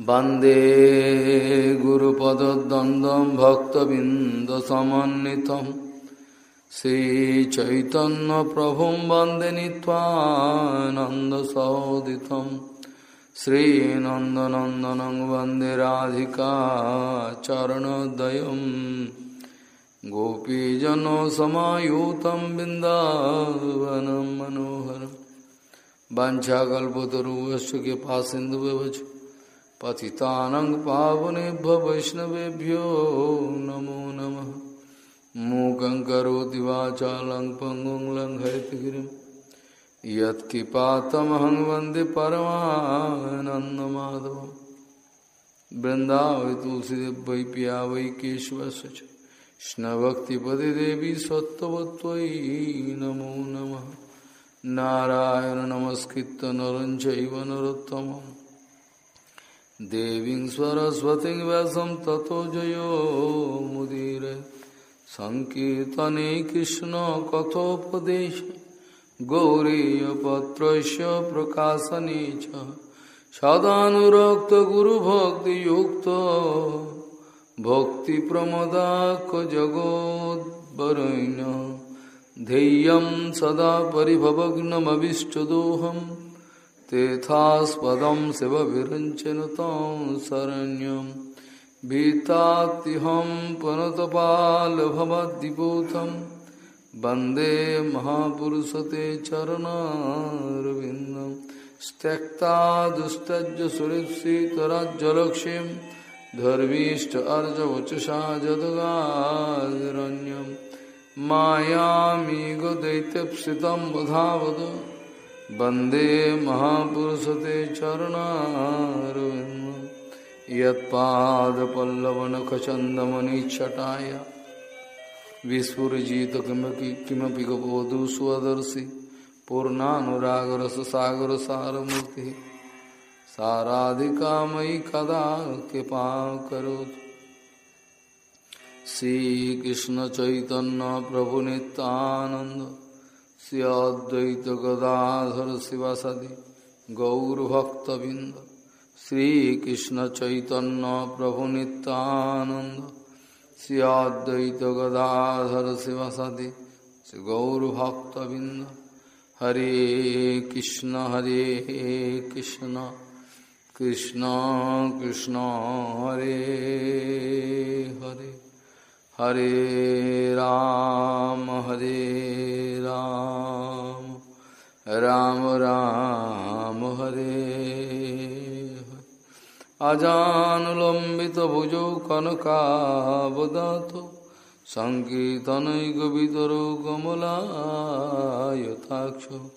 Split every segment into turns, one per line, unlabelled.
वंदे गुरुपदद्वन्द्वं भक्तबिन्दसमन्वितं श्रीचैतन्यप्रभुं वंदे नीत्वानन्दसहोदितं श्रीनन्दनन्दनं वंदे राधिका चरणोदयं गोपीजनसमायुतं बिन्दावनं मनोहरं वञ्चाकल्पतरुवश्च कृपासिन्धुव्यवच पतितानं पावनेभ्य वैष्णवेभ्यो नमो नमः। मूकं करोति वाचालं पङ्गुं लङ्घयतिगिरिं यत्किपातमहं वंदे परमानन्दमाधवं बृन्दावै तुलसीदेव वै पिया वै केशवस्य च। कृष्णभक्तिपदे देवी सत्त्ववत्त्वयि नमो नमः। नारायण नमस्कृत्य नरं चैव देवी सरस्वती व्यासम तथो जयो मुदीर। संकर्तने कृष्ण कथोपदेश गौरीपत्र प्रकाशने सदाक्त गुरुभक्ति भक्ति प्रमदाक जगोदर धैर्य सदा पिभवग्नमीष्टदोहम तीर्थास्पदं शिवविरञ्चनुतां शरण्यं। भीतात्यहं पुनतपालभवद्विभूतं वंदे महापुरुषते चरणारविन्दं। त्यक्ता दुस्तज्य सुरक्षितराज्यलक्ष्मीं धर्मीष्ट अर्जवचसा जदगारण्यं। मायामी गदैत्यप्सितं वधावद वंदे महापुरुषते चरणारविन्दं। यत्पादपल्लवनखचन्दमनिच्छटाय विस्फुरजित किमपि किमपि गपोधु स्वदर्शि पूर्णानुरागरससागरसारमूर्तिः। साराधिकामयि कदा कृपां करोतु। श्रीकृष्णचैतन्यप्रभुनितानन्द श्री अद्वैत शिवासदि गौरभक्तबिंद श्रीकृष्ण चैतन्य प्रभु नित्यानंद श्री गदाधर शिवासदि श्री गौरभक्तबिंद हरे कृष्ण हरे कृष्ण कृष्ण कृष्ण, हरे हरे। हरे राम हरे राम। राम राम, हरे अजानुलम्बितभुजौ कनकावदातो सङ्कीर्तनैकवितरो कमलायताक्षो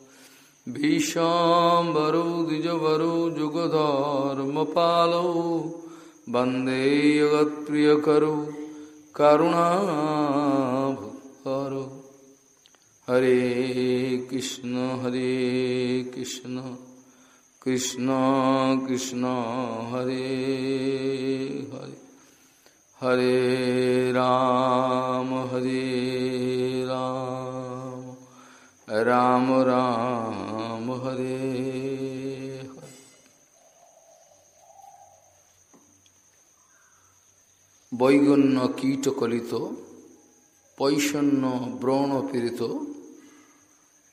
भीष्माम्बरो द्विजवरो, जुगधर्मपालौ, वंदे जगत्प्रियकरो करुणाभुकरो हरे कृष्ण हरे कृष्ण कृष्ण कृष्ण, हरे हरे। हरे राम हरे राम। राम राम, हरे বৈগণ্য কীটকলিত পৈষণ্য ব্রণ পীড়িত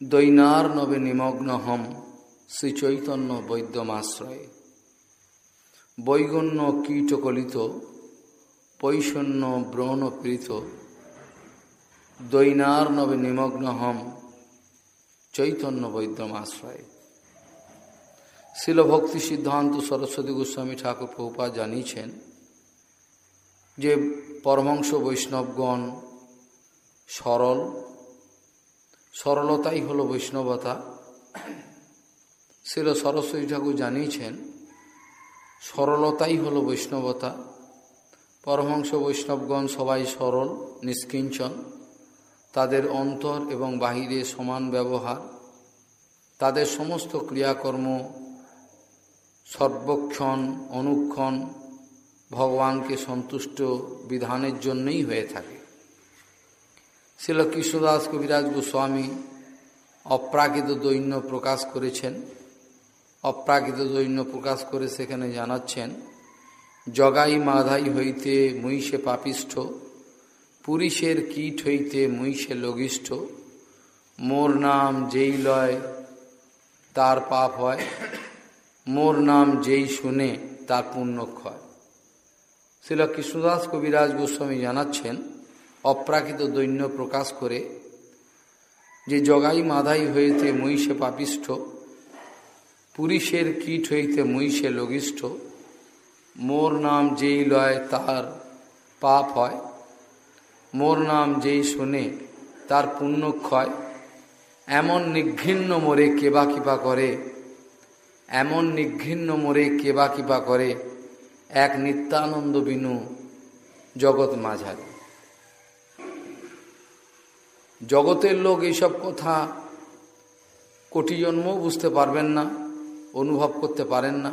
দৈনার্নবে নিমগ্ন হম শ্রীচৈতন্য বৈদ্যমাশ্রয়ে। বৈগণ্য কীটকলিত পৈষণ্য ব্রণ পীড়িত দৈনার্নবে নিমগ্ন হম চৈতন্য বৈদ্যমাশ্রয়ে। শিলভক্তি সিদ্ধান্ত সরস্বতী গোস্বামী ঠাকুর প্রভুপা জানিয়েছেন যে পরমাংশ বৈষ্ণবগণ সরল, সরলতাই হল বৈষ্ণবতা। শিল সরস্বতী ঠাকুর জানিয়েছেন, সরলতাই হল বৈষ্ণবতা। পরমহংস বৈষ্ণবগণ সবাই সরল, নিষ্কিঞ্চন। তাদের অন্তর এবং বাহিরে সমান ব্যবহার। তাদের সমস্ত ক্রিয়াকর্ম সর্বক্ষণ, অনুক্ষণ ভগবানকে সন্তুষ্ট বিধানের জন্যই হয়ে থাকে। শিল কৃষ্ণদাস কবিরাজ গোস্বামী অপ্রাকৃত দৈন্য প্রকাশ করেছেন। অপ্রাকৃত দৈন্য প্রকাশ করে সেখানে জানাচ্ছেন, জগাই মাধাই হইতে মুইসে পাপিষ্ঠ, পুরুষের কীট হইতে মুইসে লঘিষ্ঠ, মোর নাম যেই লয় তার পাপ হয়, মোর নাম যেই শুনে তার পুণ্যক্ষয়। শিল কৃষ্ণদাস কবিরাজ গোস্বামী জানাচ্ছেন, অপ্রাকৃত দৈন্য প্রকাশ করে, যে জগাই মাধাই হইতে মহিষে পাপিষ্ঠ, পুরুষের কীট হইতে মহিষে লঘিষ্ঠ, মোর নাম যেই লয় তার পাপ হয়, মোর নাম যেই শোনে তার পুণ্যক্ষয় এমন নিঘৃণ্য মোরে কেবা কিবা করে, এমন নিঘৃণ্য মোরে কেবা কিবা করে এক নিত্যানন্দ বিনু জগৎ মাঝারি। জগতের লোক এইসব কথা কোটি জন্মও বুঝতে পারবেন না, অনুভব করতে পারেন না।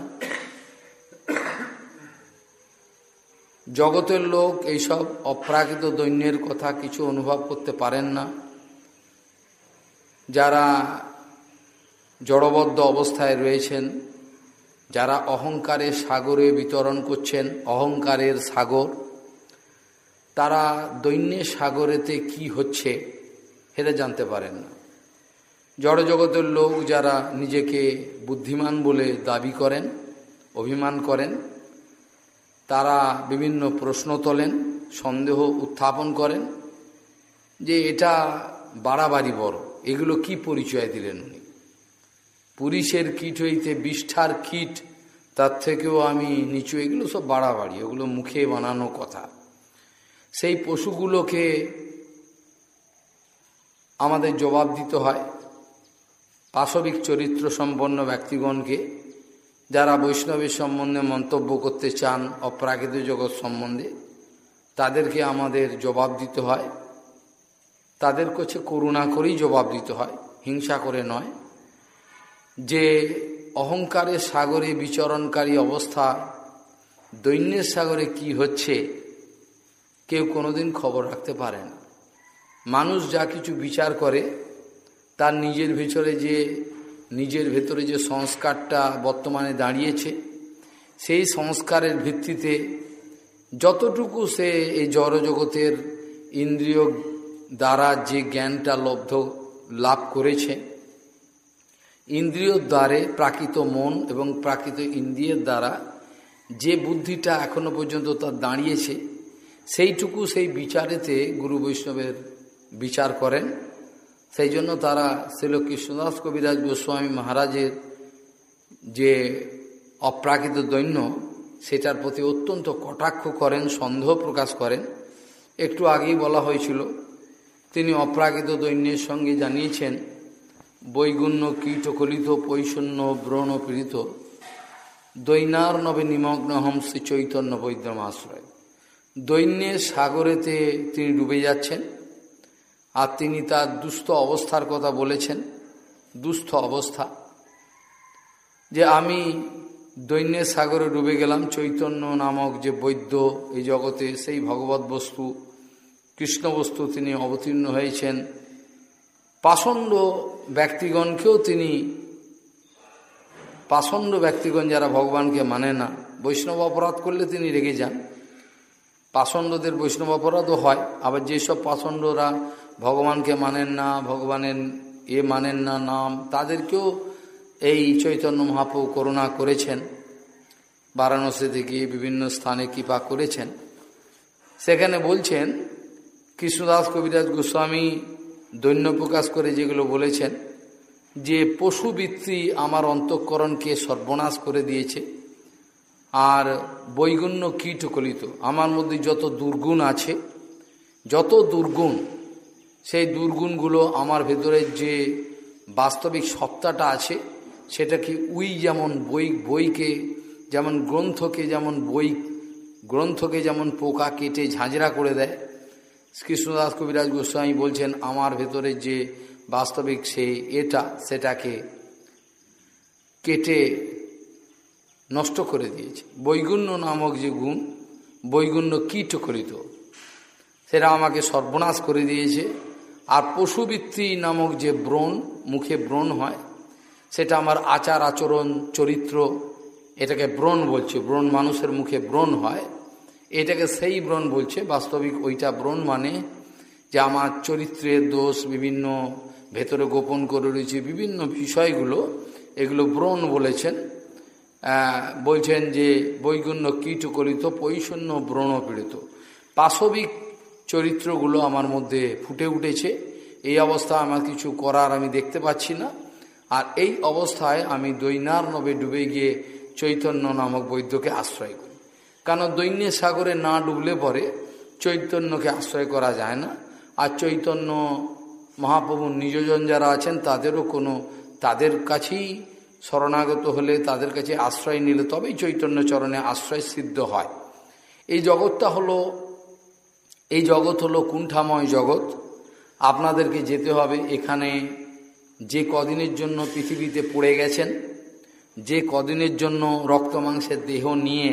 জগতের লোক এইসব অপ্রাকৃত দৈন্যের কথা কিছু অনুভব করতে পারেন না। যারা জড়বদ্ধ অবস্থায় রয়েছেন যারা অহংকারের সাগরে বিতরণ করছেন, অহংকারের সাগর, তারা দৈন্যের সাগরেতে কি হচ্ছে সেটা জানতে পারেন না। জড়জগতের লোক যারা নিজেকে বুদ্ধিমান বলে দাবি করেন, অভিমান করেন, তারা বিভিন্ন প্রশ্ন তোলেন, সন্দেহ উত্থাপন করেন যে এটা বাড়াবাড়ি বড়। এগুলো কি পরিচয় দিলেন উনি? পুলিশের কিট হইতে বিষ্ঠার কিট, তার থেকেও আমি নিচু, এগুলো সব বাড়াবাড়ি, ওগুলো মুখে বানানো কথা। সেই পশুগুলোকে আমাদের জবাব দিতে হয় পাশবিক চরিত্র সম্পন্ন ব্যক্তিগণকে, যারা বৈষ্ণবের সম্বন্ধে মন্তব্য করতে চান, অপ্রাকৃত জগৎ সম্বন্ধে, তাদেরকে আমাদের জবাব দিতে হয়। তাদের কাছে করুণা করেই জবাব দিতে হয়, হিংসা করে নয়। যে অহংকারের সাগরে বিচরণকারী অবস্থা, দৈন্যের সাগরে কি হচ্ছে, কেউ কোনোদিন খবর রাখতে পারে না মানুষ যা কিছু বিচার করে, তার নিজের ভিতরে যে, নিজের ভেতরে যে সংস্কারটা বর্তমানে দাঁড়িয়েছে, সেই সংস্কারের ভিত্তিতে যতটুকু সে এই জড়জগতের ইন্দ্রিয় দ্বারা যে জ্ঞানটা লব্ধ লাভ করেছে ইন্দ্রিয় দ্বারে প্রাকৃত মন এবং প্রাকৃত ইন্দ্রিয়ের দ্বারা যে বুদ্ধিটা এখনও পর্যন্ত তার দাঁড়িয়েছে, সেইটুকু সেই বিচারেতে গুরু বৈষ্ণবের বিচার করেন। সেই জন্য তারা শিল কৃষ্ণদাস কবিরাজ গোস্বামী মহারাজের যে অপ্রাকৃত দৈন্য, সেটার প্রতি অত্যন্ত কটাক্ষ করেন, সন্দেহ প্রকাশ করেন। একটু আগেই বলা হয়েছিল, তিনি অপ্রাকৃত দৈন্যের সঙ্গে জানিয়েছেন বৈগুণ্য কীটকলিত পৈশন্য ব্রণ, পীড়িত। দৈনার নবে নিমগ্ন হম শ্রী চৈতন্য বৈদ্যম আশ্রয়। দৈন্যের সাগরেতে তিনি ডুবে যাচ্ছেন আর তিনি তার দুস্থ অবস্থার কথা বলেছেন, দুস্থ অবস্থা। যে আমি দৈন্যের সাগরে ডুবে গেলাম, চৈতন্য নামক যে বৈদ্য এই জগতে, সেই ভগবত বস্তু, কৃষ্ণ বস্তু তিনি অবতীর্ণ হয়েছেন। পাষণ্ড ব্যক্তিগণকেও তিনি, পাষণ্ড ব্যক্তিগণ যারা ভগবানকে মানে না, বৈষ্ণব অপরাধ করলে তিনি রেগে যান। পাষণ্ডদের বৈষ্ণব অপরাধও হয়, আবার যেসব পাষণ্ডরা ভগবানকে মানেন না, ভগবানের এ মানেন না নাম, তাদেরকেও এই চৈতন্য মহাপ্রভু করুণা করেছেন। বারাণসী থেকে বিভিন্ন স্থানে কৃপা করেছেন। সেখানে বলছেন, কৃষ্ণদাস কবিরাজ গোস্বামী দৈন্য প্রকাশ করে যেগুলো বলেছেন, যে পশুবৃত্তি আমার অন্তঃকরণকে সর্বনাশ করে দিয়েছে, আর বৈগুণ্য কীটকলিত আমার মধ্যে যত দুর্গুণ আছে, যত দুর্গুণ, সেই দুর্গুণগুলো আমার ভেতরে যে বাস্তবিক সত্তাটা আছে সেটা কি উই যেমন বই, বইকে যেমন গ্রন্থকে যেমন বই, গ্রন্থকে যেমন পোকা কেটে ঝাঁঝরা করে দেয় কৃষ্ণদাস কবিরাজ গোস্বামী বলছেন, আমার ভেতরে যে বাস্তবিক সেই এটা, সেটাকে কেটে নষ্ট করে দিয়েছে। বৈগুণ্য নামক যে গুণ, বৈগুণ্য কীটকলিত সেটা আমাকে সর্বনাশ করে দিয়েছে। আর পশুবৃত্তি নামক যে ব্রণ, মুখে ব্রণ হয়, সেটা আমার আচার, আচরণ, চরিত্র, এটাকে ব্রণ বলছে। ব্রণ মানুষের মুখে ব্রণ হয় এটাকে সেই ব্রণ বলছে, বাস্তবিক ওইটা ব্রণ মানে যে আমার চরিত্রের দোষ, বিভিন্ন ভেতরে গোপন করে রয়েছে, বিভিন্ন বিষয়গুলো, এগুলো ব্রণ বলেছেন। বলছেন যে বৈগুণ্য কীটকলিত পৈশূন্য ব্রণ পীড়িত পাশবিক চরিত্রগুলো আমার মধ্যে ফুটে উঠেছে। এই অবস্থা আমার কিছু করার আমি দেখতে পাচ্ছি না। আর এই অবস্থায় আমি দৈনার নবে ডুবে গিয়ে চৈতন্য নামক বৈদ্যকে আশ্রয় করি। কারণ দৈন্যের সাগরে না ডুবলে পরে চৈতন্যকে আশ্রয় করা যায় না? আর চৈতন্য মহাপ্রভুর নিজজন যারা আছেন, তাদেরও কোনো, তাদের কাছেই শরণাগত হলে তাদের কাছে আশ্রয় নিলে তবেই চৈতন্য চরণে আশ্রয় সিদ্ধ হয়। এই জগৎটা হলো, এই জগৎ হলো কুণ্ঠাময় জগৎ। আপনাদেরকে যেতে হবে এখানে যে কদিনের জন্য পৃথিবীতে পড়ে গেছেন, যে কদিনের জন্য রক্ত মাংসের দেহ নিয়ে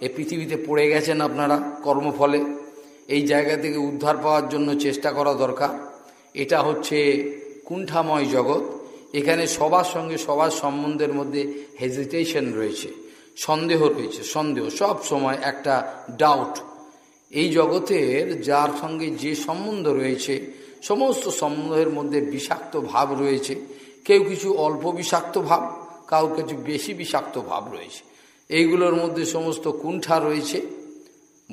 এ পৃথিবীতে পড়ে গেছেন আপনারা কর্মফলে। এই জায়গা থেকে উদ্ধার পাওয়ার জন্য চেষ্টা করা দরকার। এটা হচ্ছে কুণ্ঠাময় জগৎ। এখানে সবার সঙ্গে সবার সম্বন্ধের মধ্যে হেজিটেশন রয়েছে, সন্দেহ রয়েছে, সন্দেহ, সব সময় একটা ডাউট এই জগতের যার সঙ্গে যে সম্বন্ধ রয়েছে, সমস্ত সম্বন্ধের মধ্যে বিষাক্ত ভাব রয়েছে। কেউ কিছু অল্প বিষাক্ত ভাব কাউ কিছু বেশি বিষাক্ত ভাব রয়েছে। এইগুলোর মধ্যে সমস্ত কুণ্ঠা রয়েছে।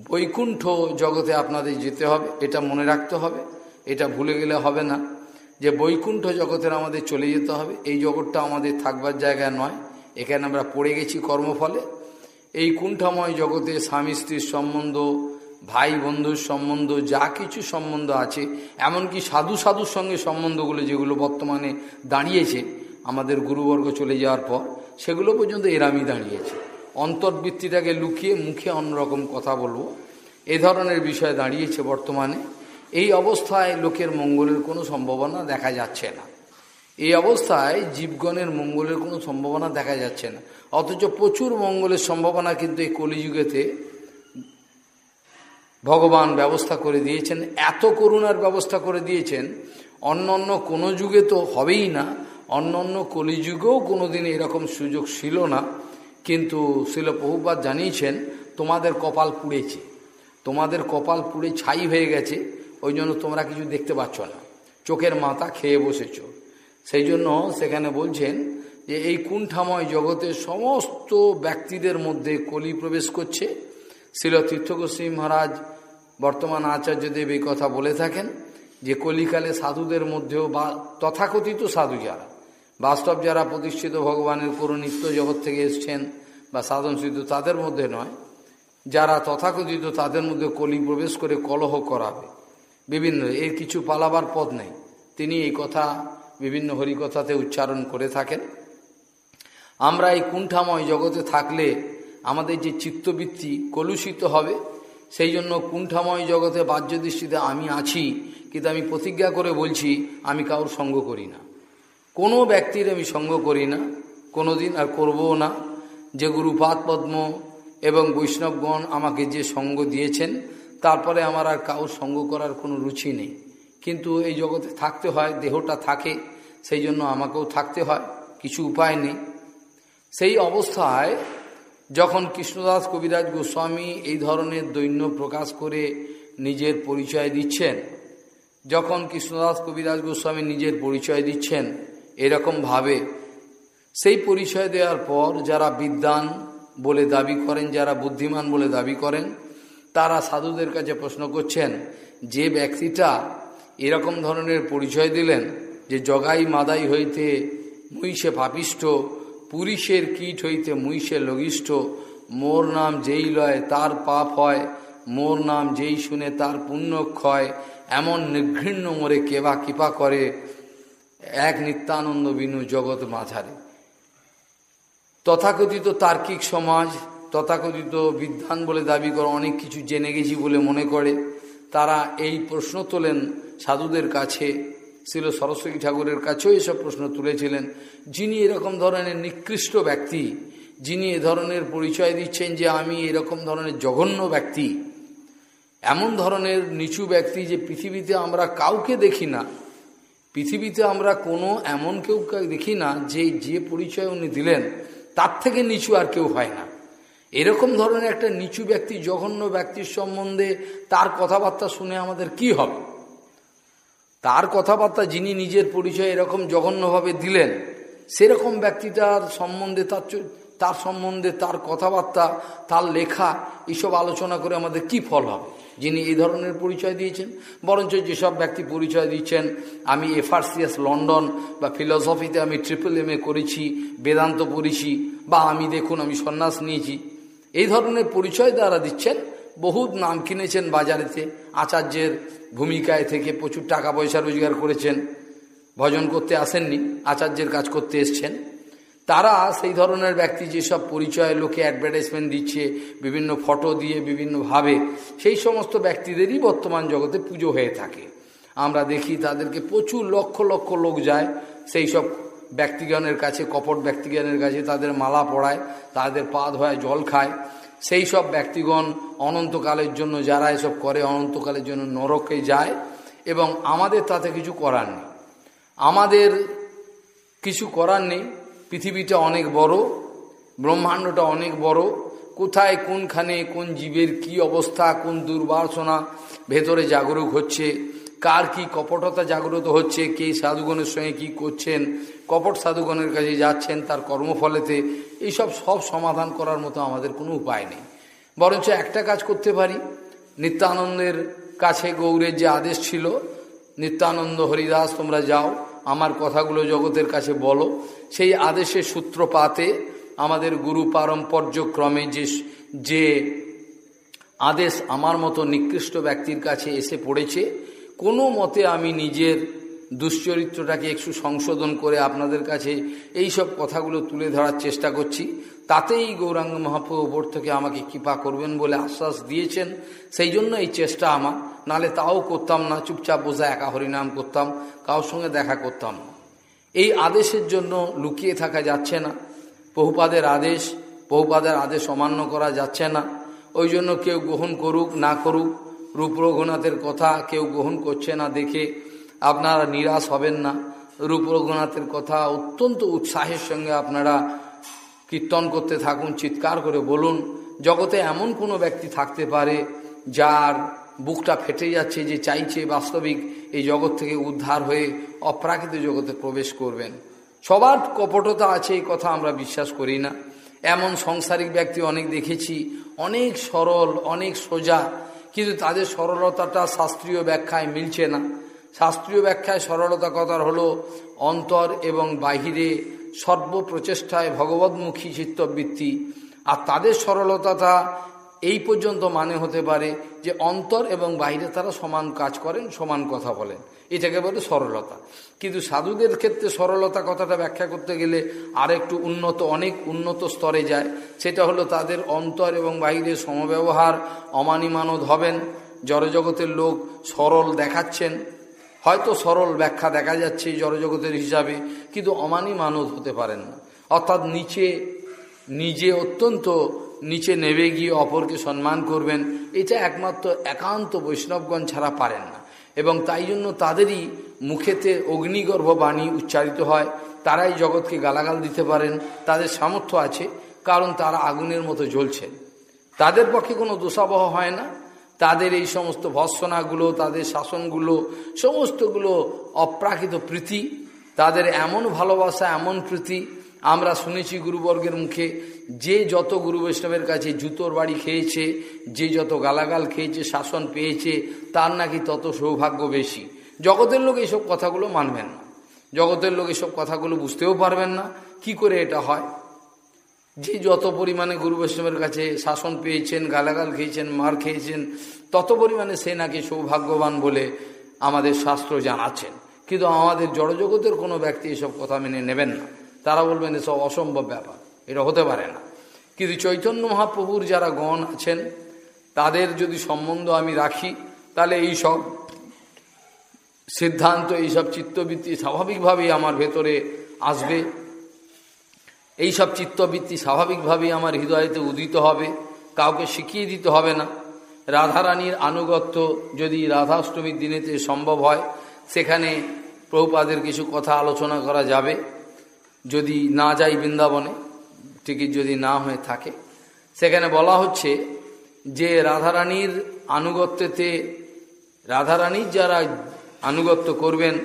বৈকুণ্ঠ জগতে আপনাদের যেতে হবে, এটা মনে রাখতে হবে, এটা ভুলে গেলে হবে না। যে বৈকুণ্ঠ জগতের আমাদের চলে যেতে হবে, এই জগৎটা আমাদের থাকবার জায়গা নয়। এখানে আমরা পড়ে গেছি কর্মফলে। এই কুণ্ঠাময় জগতে স্বামী স্ত্রীর সম্বন্ধ, ভাই বন্ধুর সম্বন্ধ, যা কিছু সম্বন্ধ আছে, এমনকি সাধু সাধুর সঙ্গে সম্বন্ধগুলো যেগুলো বর্তমানে দাঁড়িয়েছে, আমাদের গুরুবর্গ চলে যাওয়ার পর, সেগুলো পর্যন্ত এরামই দাঁড়িয়েছে। অন্তর্বৃত্তিটাকে লুকিয়ে মুখে অন্যরকম কথা বলব। এ ধরনের বিষয় দাঁড়িয়েছে বর্তমানে। এই অবস্থায় লোকের মঙ্গলের কোনো সম্ভাবনা দেখা যাচ্ছে না। এই অবস্থায় জীবগণের মঙ্গলের কোনো সম্ভাবনা দেখা যাচ্ছে না। অথচ প্রচুর মঙ্গলের সম্ভাবনা কিন্তু এই কলিযুগেতে ভগবান ব্যবস্থা করে দিয়েছেন, এত করুণার ব্যবস্থা করে দিয়েছেন। অন্য অন্য কোনো যুগে তো হবেই না। অন্য অন্য কলিযুগেও কোনো দিন এরকম সুযোগ ছিল না। কিন্তু শিল বহুবার জানিয়েছেন, তোমাদের কপাল পুড়েছে। তোমাদের কপাল পুড়ে ছাই হয়ে গেছে। ওই জন্য তোমরা কিছু দেখতে পাচ্ছ না। চোখের মাথা খেয়ে বসেছ। সেই জন্য সেখানে বলছেন যে, এই কুণ্ঠাময় জগতে সমস্ত ব্যক্তিদের মধ্যে কলি প্রবেশ করছে। শিল তীর্থগোস্বী মহারাজ বর্তমান আচার্যদেব এই কথা বলে থাকেন যে, কলিকালে সাধুদের মধ্যেও বা, তথাকথিত সাধু যারা বাস্তব যারা প্রতিষ্ঠিত ভগবানের পুরো নিত্য জগৎ থেকে এসছেন বা সাধন সিদ্ধ তাদের মধ্যে নয়, যারা তথাকথিত তাদের মধ্যে কলি প্রবেশ করে কলহ করাবে। বিভিন্ন, এর কিছু পালাবার পথ নেই। তিনি এই কথা বিভিন্ন হরিকথাতে উচ্চারণ করে থাকেন। আমরা এই কুণ্ঠাময় জগতে থাকলে আমাদের যে চিত্তবৃত্তি কলুষিত হবে, সেই জন্য কুণ্ঠাময় জগতে বাহ্য দৃষ্টিতে আমি আছি, কিন্তু আমি প্রতিজ্ঞা করে বলছি, আমি কারোর সঙ্গ করি না। কোনো ব্যক্তির আমি সঙ্গ করি না কোনো দিন আর করবও না। যে গুরুপাদ পদ্ম এবং বৈষ্ণবগণ আমাকে যে সঙ্গ দিয়েছেন, তারপরে আমার আর কাউ সঙ্গ করার কোনো রুচি নেই। কিন্তু এই জগতে থাকতে হয়, দেহটা থাকে, সেই জন্য আমাকেও থাকতে হয়, কিছু উপায় নেই। সেই অবস্থায় যখন কৃষ্ণদাস কবিরাজ গোস্বামী এই ধরনের দৈন্য প্রকাশ করে নিজের পরিচয় দিচ্ছেন, যখন কৃষ্ণদাস কবিরাজ গোস্বামী নিজের পরিচয় দিচ্ছেন এরকমভাবে সেই পরিচয় দেওয়ার পর যারা বিদ্যান বলে দাবি করেন, যারা বুদ্ধিমান বলে দাবি করেন, তারা সাধুদের কাছে প্রশ্ন করছেন, যে ব্যক্তিটা এরকম ধরনের পরিচয় দিলেন যে জগাই মাদাই হইতে মুইসে পাপিষ্ঠ, পুরুষের কীট হইতে মুইসে লঘিষ্ঠ, মোর নাম যেই লয় তার পাপ হয়, মোর নাম যেই শুনে তার পুণ্য ক্ষয়, এমন নিঘৃণ্য মোরে কেবা কৃপা করে এক নিত্যানন্দ বিনু জগৎ মাঝারে। তথাকথিত তার্কিক সমাজ, তথাকথিত বিদ্যান বলে দাবি করে অনেক কিছু জেনে গেছি বলে মনে করে। তারা এই প্রশ্ন তোলেন সাধুদের কাছে, ছিল সরস্বতী ঠাকুরের কাছেও এসব প্রশ্ন তুলেছিলেন। যিনি এরকম ধরনের নিকৃষ্ট ব্যক্তি, যিনি এ ধরনের পরিচয় দিচ্ছেন যে আমি এরকম ধরনের জঘন্য ব্যক্তি, এমন ধরনের নিচু ব্যক্তি যে পৃথিবীতে আমরা কাউকে দেখি না পৃথিবীতে আমরা কোনো এমন কেউ দেখি না যে যে পরিচয় উনি দিলেন, তার থেকে নিচু আর কেউ হয় না। এরকম ধরনের একটা নিচু ব্যক্তি, জঘন্য ব্যক্তির সম্বন্ধে তার কথাবার্তা শুনে আমাদের কি হবে? তার কথাবার্তা যিনি নিজের পরিচয় এরকম জঘন্যভাবে দিলেন, সেরকম ব্যক্তিটার সম্বন্ধে তার তার সম্বন্ধে তার কথাবার্তা, তার লেখা এইসব আলোচনা করে আমাদের কি ফল হবে? যিনি এই ধরনের পরিচয় দিয়েছেন, বরঞ্চ যেসব ব্যক্তি পরিচয় দিচ্ছেন, আমি এফআরসিএস লন্ডন বা ফিলসফিতে আমি ট্রিপল এম করেছি, বেদান্ত পড়েছি, বা আমি দেখুন আমি সন্ন্যাস নিয়েছি, এই ধরনের পরিচয় দ্বারা দিচ্ছেন, বহুত নাম কিনেছেন বাজারেতে, আচার্যের ভূমিকায় থেকে প্রচুর টাকা পয়সা রোজগার করেছেন, ভজন করতে আসেননি, আচার্যের কাজ করতে এসছেন। তারা সেই ধরনের ব্যক্তি যেসব পরিচয় লোকে অ্যাডভার্টাইজমেন্ট দিচ্ছে, বিভিন্ন ফটো দিয়ে বিভিন্নভাবে, সেই সমস্ত ব্যক্তিদেরই বর্তমান জগতে পুজো হয়ে থাকে। আমরা দেখি তাদেরকে প্রচুর লক্ষ লক্ষ লোক যায়, সেই সব ব্যক্তিগণের কাছে, কপট ব্যক্তিগণের কাছে তাদের মালা পড়ায় তাদের পা ধোয়ায় জল খায়। সেই সব ব্যক্তিগণ অনন্তকালের জন্য যারা এসব করে, অনন্তকালের জন্য নরকে যায় এবং আমাদের তাতে কিছু করার নেই। আমাদের কিছু করার নেই পৃথিবীটা অনেক বড়, ব্রহ্মাণ্ডটা অনেক বড়, কোথায় কোনখানে কোন জীবের কি অবস্থা, কোন দুর্বাসনা ভেতরে জাগরুক হচ্ছে, কার কি কপটতা জাগ্রত হচ্ছে, কে সাধুগণের সঙ্গে কি করছেন, কপট সাধুগণের কাছে যাচ্ছেন, তার কর্মফলেতে, এইসব সব সমাধান করার মতো আমাদের কোনো উপায় নেই। বরঞ্চ একটা কাজ করতে পারি। নিত্যানন্দের কাছে গৌরের যে আদেশ ছিল, নিত্যানন্দ হরিদাস, তোমরা যাও আমার কথাগুলো জগতের কাছে বলো। সেই আদেশের সূত্রপাতে আমাদের গুরু পারম্পর্যক্রমে যে যে আদেশ আমার মতো নিকৃষ্ট ব্যক্তির কাছে এসে পড়েছে, কোনো মতে আমি নিজের দুশ্চরিত্রটাকে একটু সংশোধন করে আপনাদের কাছে এই সব কথাগুলো তুলে ধরার চেষ্টা করছি। তাতেই গৌরাঙ্গ মহাপ্রভু ওপর থেকে আমাকে কৃপা করবেন বলে আশ্বাস দিয়েছেন। সেই জন্য এই চেষ্টা আমার। নালে তাও করতাম না, চুপচাপ বোঝা একা হরিনাম করতাম কারোর সঙ্গে দেখা করতাম এই আদেশের জন্য লুকিয়ে থাকা যাচ্ছে না। বহুপাদের আদেশ বহুপাদের আদেশ অমান্য করা যাচ্ছে না। ওই জন্য কেউ গ্রহণ করুক, না করুক, রূপ রঘুনাথের কথা কেউ গ্রহণ করছে না দেখে আপনারা নিরাশ হবেন না। রূপ রঘুনাথের কথা অত্যন্ত উৎসাহের সঙ্গে আপনারা কীর্তন করতে থাকুন, চিৎকার করে বলুন। জগতে এমন কোনো ব্যক্তি থাকতে পারে যার বুকটা ফেটে যাচ্ছে যে চাইছে বাস্তবিক এই জগৎ থেকে উদ্ধার হয়ে অপ্রাকৃত জগতে প্রবেশ করবেন। সবার কপটতা আছে, এই কথা আমরা বিশ্বাস করি না। এমন সংসারিক ব্যক্তি অনেক দেখেছি, অনেক সরল, অনেক সোজা, কিন্তু তাদের সরলতাটা শাস্ত্রীয় ব্যাখ্যায় মিলছে না। শাস্ত্রীয় ব্যাখ্যায় সরলতা কথার হলো, অন্তর এবং বাহিরে সর্বপ্রচেষ্টায় ভগবতমুখী চিত্তবৃত্তি। আর তাদের সরলতাটা এই পর্যন্ত মানে হতে পারে যে অন্তর এবং বাইরে তারা সমান কাজ করেন, সমান কথা বলেন। এটাকে বলে সরলতা। কিন্তু সাধুদের ক্ষেত্রে সরলতা কথাটা ব্যাখ্যা করতে গেলে আর একটু উন্নত, অনেক উন্নত স্তরে যায়। সেটা হলো তাদের অন্তর এবং বাইরে সমব্যবহার অমানিমানদ হবেন। জড়জগতের লোক সরল দেখাচ্ছেন। হয়তো সরল ব্যাখ্যা দেখা যাচ্ছে জড়জগতের হিসাবে, কিন্তু অমানি মানদ হতে পারেন না। অর্থাৎ নিচে, নিজে অত্যন্ত নিচে নেবে গিয়ে অপরকে সম্মান করবেন, এটা একমাত্র একান্ত বৈষ্ণবগণ ছাড়া পারেন না। এবং তাই জন্য তাদেরই মুখেতে অগ্নিগর্ভ বাণী উচ্চারিত হয়, তারাই জগৎকে গালাগাল দিতে পারেন, তাদের সামর্থ্য আছে, কারণ তারা আগুনের মতো জ্বলছেন তাদের পক্ষে কোনো দোষাবহ হয় না। তাদের এই সমস্ত ভৎসনাগুলো, তাদের শাসনগুলো, সমস্তগুলো অপ্রাকৃত প্রীতি। তাদের এমন ভালোবাসা, এমন প্রীতি আমরা শুনেছি গুরুবর্গের মুখে, যে যত গুরু বৈষ্ণবের কাছে জুতোর বাড়ি খেয়েছে, যে যত গালাগাল খেয়েছে, শাসন পেয়েছে, তার নাকি তত সৌভাগ্য বেশি। জগতের লোক এইসব কথাগুলো মানবেন না। জগতের লোক এসব কথাগুলো বুঝতেও পারবেন না। কি করে এটা হয়? যে যত পরিমাণে গুরু বৈষ্ণবের কাছে শাসন পেয়েছেন, গালাগাল খেয়েছেন, মার খেয়েছেন, তত পরিমাণে সে নাকি সৌভাগ্যবান বলে আমাদের শাস্ত্র জানাচ্ছেন। কিন্তু আমাদের জড়জগতের কোনো ব্যক্তি এসব কথা মেনে নেবেন না। তারা বলবেন, এসব অসম্ভব ব্যাপার। এটা হতে পারে না। কিন্তু চৈতন্য মহাপ্রভুর যারা গণ আছেন, তাদের যদি সম্বন্ধ আমি রাখি, তাহলে এই সব সিদ্ধান্ত এইসব চিত্তবৃত্তি স্বাভাবিকভাবেই আমার ভেতরে আসবে। এইসব চিত্তবৃত্তি স্বাভাবিকভাবেই আমার হৃদয়তে উদিত হবে। কাউকে শিখিয়ে দিতে হবে না। রাধারানীর আনুগত্য যদি রাধাষ্টমীর দিনেতে সম্ভব হয়, সেখানে প্রভুপাদের কিছু কথা আলোচনা করা যাবে। যদি না যাই বৃন্দাবনে, টিকিট যদি না হয়ে থাকে। সেখানে বলা হচ্ছে যে রাধারানীর আনুগত্যতে, রাধারানীর যারা আনুগত্য করবেন,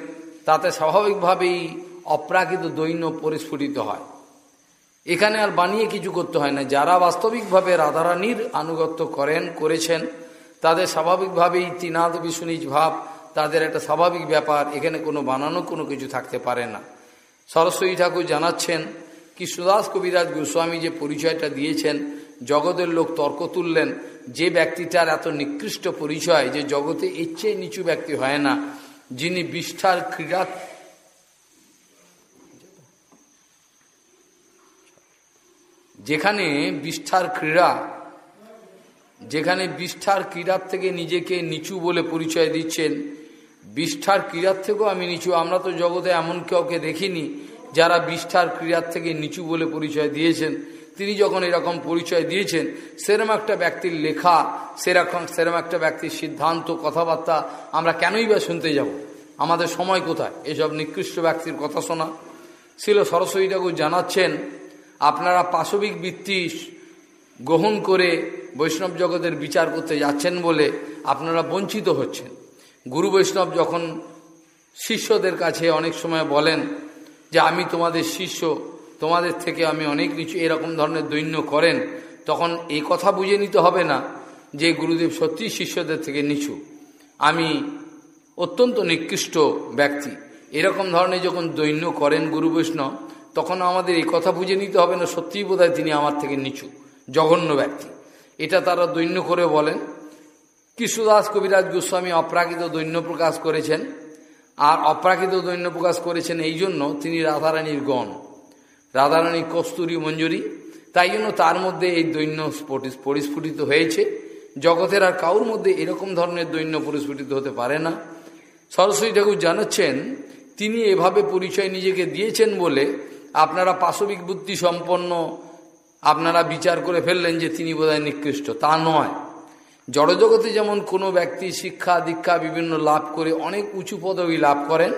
তাতে স্বাভাবিকভাবেই অপ্রাকৃত দৈন্য পরিস্ফুটিত হয়। এখানে আর বানিয়ে কিছু করতে হয় না। যারা বাস্তবিকভাবে রাধারানীর আনুগত্য করেন, করেছেন, তাদের স্বাভাবিকভাবেই তিনাদ বিশুনিজ ভাব, তাদের একটা স্বাভাবিক ব্যাপার। এখানে কোনো বানানো কোনো কিছু থাকতে পারে না। সরস্বতী ঠাকুর জানাচ্ছেন কি সুদাস কবিরাজ গোস্বামী যে পরিচয়টা দিয়েছেন, জগতের লোক তর্ক তুললেন, যে ব্যক্তিটার এত নিকৃষ্ট পরিচয় যে জগতে ইচ্ছে নিচু ব্যক্তি হয় না, যিনি বিষ্ঠার ক্রীড়া যেখানে বিষ্ঠার ক্রীড়া, যেখানে বিষ্ঠার ক্রীড়ার থেকে নিজেকে নিচু বলে পরিচয় দিচ্ছেন বিষ্ঠার ক্রীড়ার থেকেও আমি নিচু। আমরা তো জগতে এমন কাউকে দেখিনি যারা বিষ্ঠার ক্রীড়ার থেকে নিচু বলে পরিচয় দিয়েছেন। তিনি যখন এরকম পরিচয় দিয়েছেন, সেরম একটা ব্যক্তির লেখা, সেরকম, সেরম একটা ব্যক্তির সিদ্ধান্ত, কথাবার্তা আমরা কেনই বা শুনতে যাব? আমাদের সময় কোথায়? এসব নিকৃষ্ট ব্যক্তির কথা শোনা। ছিল সরস্বতী ঠাকুর জানাচ্ছেন, আপনারা পাশবিক বৃত্তি গ্রহণ করে বৈষ্ণব জগতের বিচার করতে যাচ্ছেন বলে আপনারা বঞ্চিত হচ্ছেন। গুরু বৈষ্ণব যখন শিষ্যদের কাছে অনেক সময় বলেন যে, আমি তোমাদের শিষ্য, তোমাদের থেকে আমি অনেক কিছু এরকম ধরনের দৈন্য করেন, তখন এই কথা বুঝে নিতে হবে না যে, গুরুদেব সত্যি শিষ্যদের থেকে নিচু। আমি অত্যন্ত নিকৃষ্ট ব্যক্তি। এরকম ধরনের যখন দৈন্য করেন গুরু বৈষ্ণব, তখন আমাদের এই কথা বুঝে নিতে হবে না, সত্যিই বোধ তিনি আমার থেকে নিচু, জঘন্য ব্যক্তি। এটা তারা দৈন্য করে বলেন। কৃষ্ণদাস কবিরাজ গোস্বামী অপ্রাকৃত দৈন্য প্রকাশ করেছেন। আর অপ্রাকৃত দৈন্য প্রকাশ করেছেন এই জন্য তিনি রাধারানীর গণ। রাধারানী কস্তুরী মঞ্জুরি। তাই জন্য তার মধ্যে এই দৈন্য পরিস্ফুটিত হয়েছে। জগতের আর কাউর মধ্যে এরকম ধরনের দৈন্য পরিস্ফুটিত হতে পারে না। সরস্বতী ঠাকুর জানাচ্ছেন, তিনি এভাবে পরিচয় নিজেকে দিয়েছেন বলে আপনারা পাশবিক বুদ্ধি সম্পন্ন, আপনারা বিচার করে ফেললেন যে তিনি বোধহয় নিকৃষ্ট। তা নয়। জড়জগতে যেমন কোনো ব্যক্তি শিক্ষা, দীক্ষা, বিভিন্ন লাভ করে অনেক উঁচু পদবি লাভ করেন,